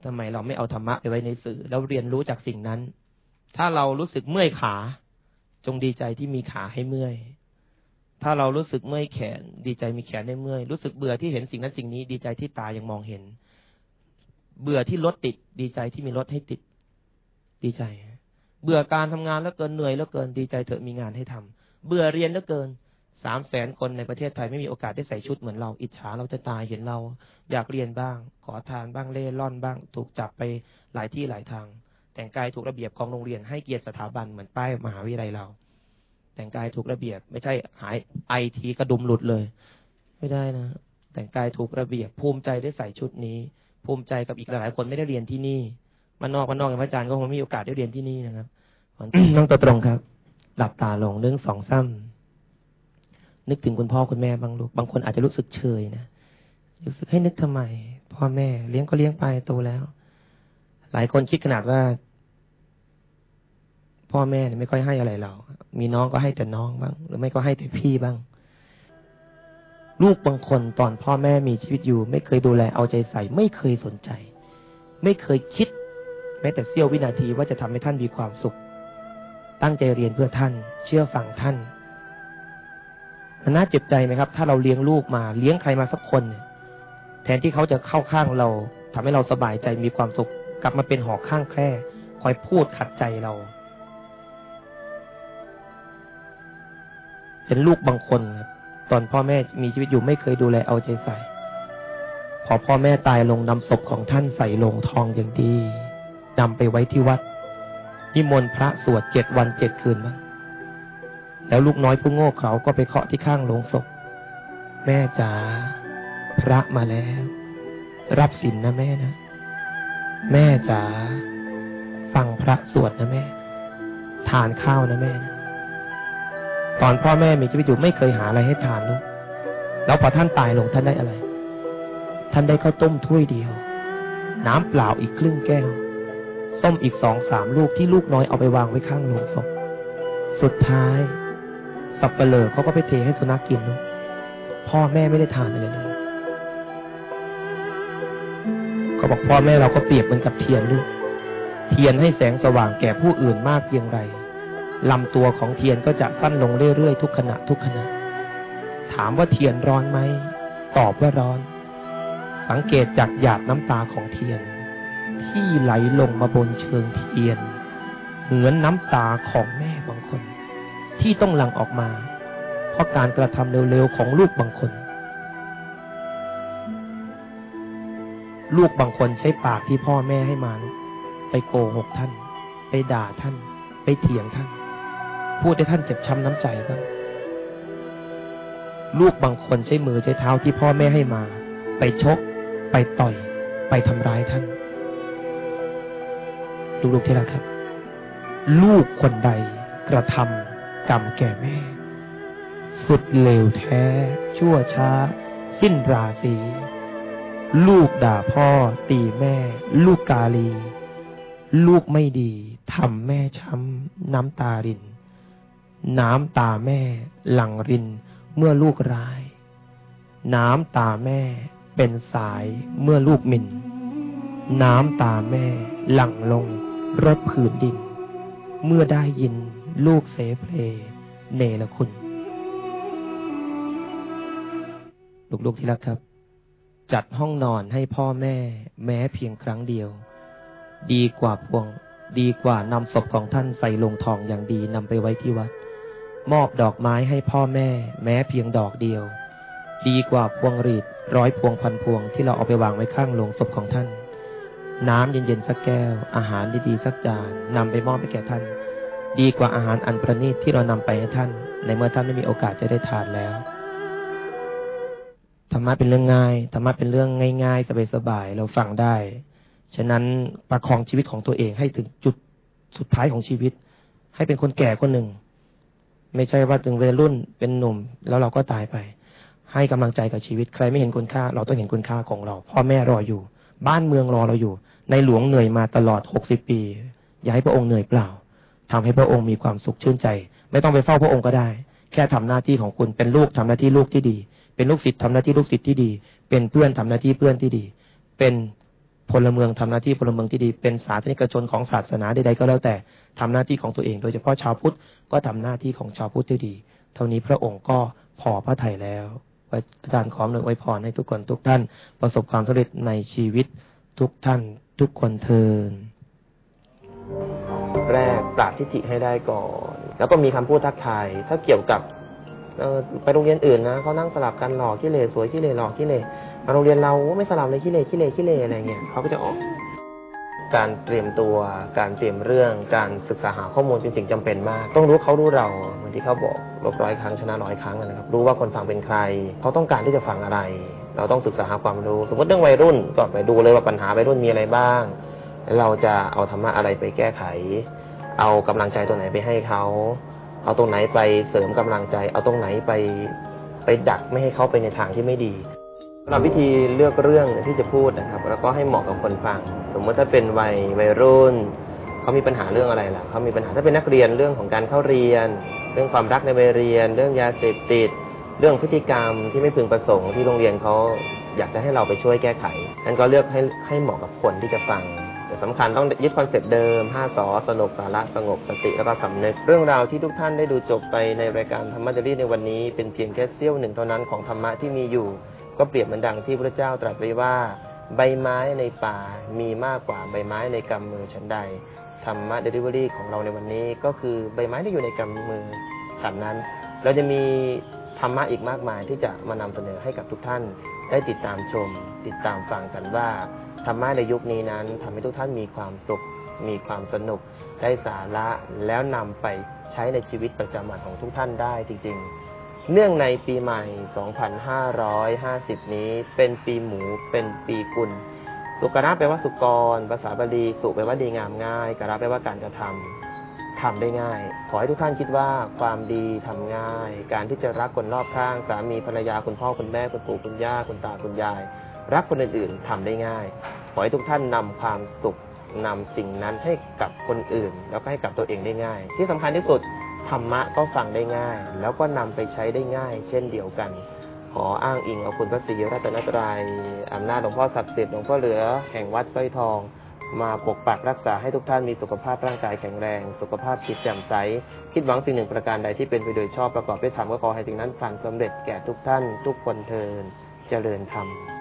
ทำไมเราไม่เอาธรรมะไปไว้ในสื่อ แล้วเรียนรู้จากสิ่งนั้น ถ้าเรารู้สึกเมื่อยขา จงดีใจที่มีขาให้เมื่อย ถ้าเรารู้สึกเมื่อยแขน ดีใจมีแขนได้เมื่อย รู้สึกเบื่อที่เห็นสิ่งนั้นสิ่งนี้ ดีใจที่ตายังมองเห็น เบื่อที่รถติด ดีใจที่มีรถให้ติด ดีใจ เบื่อการทำงานแล้วเกินเหนื่อยแล้วเกิน ดีใจเถอะมีงานให้ทำเบื่อเรียนแล้วเกิน สามแสนคนในประเทศไทยไม่มีโอกาสได้ใส่ชุดเหมือนเรา อิจฉาเราจะตายเห็นเรา อยากเรียนบ้าง ขอทานบ้างเล่ร่อนบ้าง ถูกจับไปหลายที่หลายทาง แต่งกายถูกระเบียบของโรงเรียนให้เกียรติสถาบันเหมือนป้ายมหาวิทยาลัยเรา แต่งกายถูกระเบียบ ไม่ใช่หายไอทีกระดุมหลุดเลย ไม่ได้นะ แต่งกายถูกระเบียบ ภูมิใจได้ใส่ชุดนี้ ภูมิใจกับอีกหลายคนไม่ได้เรียนที่นี่มันอกมันนอกกับพระอาจารย์ก็คงไม่มีโอกาสได้เรียนที่นี่นะครับน้องตัวตรงครับ หลับตาลงเรื่องสองซ้ำ นึกถึงคุณพ่อคุณแม่บางลูก บางคนอาจจะรู้สึกเฉยนะรู้สึกให้นึกทำไม พ่อแม่เลี้ยงก็เลี้ยงไปโตแล้ว หลายคนคิดขนาดว่า พ่อแม่เนี่ยไม่ค่อยให้อะไรเรา มีน้องก็ให้แต่น้องบ้าง หรือไม่ก็ให้แต่พี่บ้าง ลูกบางคนตอนพ่อแม่มีชีวิตอยู่ ไม่เคยดูแลเอาใจใส่ ไม่เคยสนใจ ไม่เคยคิด แม้แต่เสี้ยววินาทีว่าจะทำให้ท่านมีความสุข ตั้งใจเรียนเพื่อท่าน เชื่อฟังท่าน มันน่าเจ็บใจไหมครับ ถ้าเราเลี้ยงลูกมาเลี้ยงใครมาสักคนเนี่ยแทนที่เขาจะเข้าข้างเราทำให้เราสบายใจมีความสุข กลับมาเป็นหอกข้างแคร่คอยพูดขัดใจเรา เป็นลูกบางคนครับตอนพ่อแม่มีชีวิตอยู่ไม่เคยดูแลเอาใจใส่ พอพ่อแม่ตายลงนำศพของท่านใส่ลงทองอย่างดีนำไปไว้ที่วัดนิมนต์พระสวดเจ็ดวันเจ็ดคืนบ้าง แล้วลูกน้อยผู้โง่เขาก็ไปเคาะที่ข้างโลงศพ แม่จ๋าพระมาแล้ว รับศีลนนะแม่นะ แม่จ๋าฟังพระสวดนะแม่ ทานข้าวนะแม่นะตอนพ่อแม่มีชีวิตอยู่ไม่เคยหาอะไรให้ทานลูกแล้วพอท่านตายลงท่านได้อะไร ท่านได้ข้าวต้มถ้วยเดียว น้ำเปล่าอีกครึ่งแก้ว ส้มอีกสองสามลูกที่ลูกน้อยเอาไปวางไว้ข้างโลงศพ สุดท้าย สับเปลือเขาก็ไปเทให้สุนัขกินลูกพ่อแม่ไม่ได้ทานอะไรเลยเขาบอกพ่อแม่เราก็เปรียบเหมือนกับเทียนลูกเทียนให้แสงสว่างแก่ผู้อื่นมากเพียงไรลำตัวของเทียนก็จะสั้นลงเรื่อยๆทุกขณะทุกขณะ ถามว่าเทียนร้อนไหม ตอบว่าร้อน สังเกตจากหยาดน้ำตาของเทียน ที่ไหลลงมาบนเชิงเทียน เหมือนน้ำตาของแม่ ที่ต้องหลั่งออกมา เพราะการกระทำเร็วๆของลูกบางคน ลูกบางคนใช้ปากที่พ่อแม่ให้มาไปโกหกท่าน ไปด่าท่าน ไปเถียงท่าน พูดให้ท่านเจ็บช้ำน้ำใจบ้างลูกบางคนใช้มือใช้เท้าที่พ่อแม่ให้มา ไปชก ไปต่อย ไปทำร้ายท่านลูกๆที่รักครับ ลูกคนใดกระทำ กรรมแก่แม่ สุดเลวแท้ ชั่วช้า สิ้นราศีลูกด่าพ่อ ตีแม่ ลูกกาลี ลูกไม่ดีทำแม่ช้ำน้ำตาริน น้ำตาแม่ หลังรินเมื่อลูกร้าย น้ำตาแม่เป็นสายเมื่อลูกมินน้ำตาแม่ หลั่งลงรถผืนดิน เมื่อได้ยิน ลูกเสเพลเนรคุณ ลูกๆที่รักครับ จัดห้องนอนให้พ่อแม่ แม้เพียงครั้งเดียว ดีกว่าพวง ดีกว่านำศพของท่านใส่ลงทองอย่างดีนำไปไว้ที่วัด มอบดอกไม้ให้พ่อแม่ แม้เพียงดอกเดียว ดีกว่าพวงรีดร้อยพวงพันพวงที่เราเอาไปวางไว้ข้างโลงศพของท่าน น้ำเย็นๆสักแก้ว อาหารดีๆสักจานนำไปมอบให้แก่ท่าน ดีกว่าอาหารอันประณีตที่เรานำไปให้ท่าน ในเมื่อท่านไม่มีโอกาสจะได้ทานแล้วธรรมะเป็นเรื่องง่ายธรรมะเป็นเรื่องง่ายๆสบายๆเราฟังได้ ฉะนั้นประคองชีวิตของตัวเองให้ถึงจุดสุดท้ายของชีวิต ให้เป็นคนแก่คนหนึ่ง ไม่ใช่ว่าถึงวัยรุ่นเป็นหนุ่ม แล้วเราก็ตายไป ให้กำลังใจกับชีวิต ใครไม่เห็นคุณค่า เราต้องเห็นคุณค่าของเรา พ่อแม่รออยู่ บ้านเมืองรอเราอยู่ ในหลวงเหนื่อยมาตลอดหกสิบปี อย่าให้พระองค์เหนื่อยเปล่า ทำให้พระองค์มีความสุขชื่นใจ ไม่ต้องไปเฝ้าพระองค์ก็ได้ แค่ทำหน้าที่ของคุณเป็นลูกทำหน้าที่ลูกที่ดี เป็นลูกศิษย์ทำหน้าที่ลูกศิษย์ที่ดี เป็นเพื่อนทำหน้าที่เพื่อนที่ดี เป็นพลเมืองทำหน้าที่พลเมืองที่ดี เป็นสาธารณชนของศาสนาใดๆก็แล้วแต่ทำหน้าที่ของตัวเอง โดยเฉพาะชาวพุทธก็ทำหน้าที่ของชาวพุทธที่ดี เท่านี้พระองค์ก็พอพระทัยแล้วอาจารย์ขอหนึ่งไว้พรให้ทุกคนทุกท่าน ประสบความสำเร็จในชีวิตทุกท่านทุกคนเทิน แรกปราบทิฏฐิให้ได้ก่อน แล้วก็มีคำพูดทักทายถ้าเกี่ยวกับไปโรงเรียนอื่นนะเขานั่งสลับกันหล่อขี้เลสวยขี้เลหล่อขี้เลมาโรงเรียนเราไม่สลับเลยขี้เลขี้เลขี้เลอะไรเงี้ยเขาก็จะออก การเตรียมตัว การเตรียมเรื่อง การศึกษาหาข้อมูลเป็นสิ่งจำเป็นมาก ต้องรู้เขารู้เราเหมือนที่เขาบอกลบร้อยครั้งชนะร้อยครั้งนะครับ รู้ว่าคนฟังเป็นใคร เขาต้องการที่จะฟังอะไร เราต้องศึกษาหาความรู้ สมมติเรื่องวัยรุ่นก็ไปดูเลยว่าปัญหาวัยรุ่นมีอะไรบ้างค เราจะเอาธรรมะอะไรไปแก้ไข เอากำลังใจตัวไหนไปให้เขาเอาตรงไหนไปเสริมกำลังใจ เอาตรงไหนไปไปดักไม่ให้เขาไปในทางที่ไม่ดีสำหรับวิธีเลือกเรื่องที่จะพูดนะครับ แล้วก็ให้เหมาะกับคนฟัง สมมติถ้าเป็นวัยวัยรุ่นเขามีปัญหาเรื่องอะไรล่ะเขามีปัญหาถ้าเป็นนักเรียนเรื่องของการเข้าเรียน เรื่องความรักในวัยเรียน เรื่องยาเสพติด เรื่องพฤติกรรมที่ไม่พึงประสงค์ที่โรงเรียนเขาอยากจะให้เราไปช่วยแก้ไขนั้นก็เลือกให้ให้เหมาะกับคนที่จะฟัง แต่สำคัญต้องยึด concept เดิม 5 ส สนุกสาระสงบสติแล้วก็สำนึก เรื่องราวที่ทุกท่านได้ดูจบไปในรายการธรรมะเดลิเวอรี่ในวันนี้ เป็นเพียงแค่เสี้ยวหนึ่งเท่านั้นของธรรมะที่มีอยู่ ก็เปรียบเหมือนดังที่พระเจ้าตรัสไว้ว่า ใบไม้ในป่ามีมากกว่าใบไม้ในกำมือฉันใดธรรมะเดลิเวอรี่ของเราในวันนี้ ก็คือใบไม้ที่อยู่ในกำมือฉันนั้น เราจะมีธรรมะอีกมากมายที่จะมานำเสนอให้กับทุกท่านได้ติดตามชม ติดตามฟังกันว่า ธรรมะในยุคนี้นั้นทำให้ทุกท่านมีความสุข มีความสนุก ได้สาระแล้วนำไปใช้ในชีวิตประจำวันของทุกท่านได้จริง ๆ เนื่องในปีใหม่ 2550 นี้เป็นปีหมูเป็นปีกุล สุกระแปลว่าสุกร ภาษาบาลีสุแปลว่าดีงามง่ายกระแปลว่าการกระทำทำได้ง่าย ขอให้ทุกท่านคิดว่าความดีทำง่าย การที่จะรักคนรอบข้างสามีภรรยาคุณพ่อคุณแม่คุณปู่คุณย่าคุณตาคุณยาย รักคนอื่นๆทำได้ง่าย ขอให้ทุกท่านนำความสุขนำสิ่งนั้นให้กับคนอื่น แล้วก็ให้กับตัวเองได้ง่าย ที่สำคัญที่สุดธรรมะก็ฟังได้ง่าย แล้วก็นำไปใช้ได้ง่าย เช่นเดียวกัน ขออ้างอิงเอาคุณพระศรีรัตนตรัยอำนาจหลวงพ่อศักดิ์สิทธิ์หลวงพ่อเหลือแห่งวัดสร้อยทอง มาปกปักรักษาให้ทุกท่านมีสุขภาพร่างกายแข็งแรง สุขภาพจิตแจ่มใส คิดหวังสิ่งหนึ่งประการใดที่เป็นไปโดยชอบประกอบด้วยธรรมก็ขอให้สิ่งนั้นผ่านสำเร็จแก่ทุกท่าน ทุกคนเทินเจริญธรรม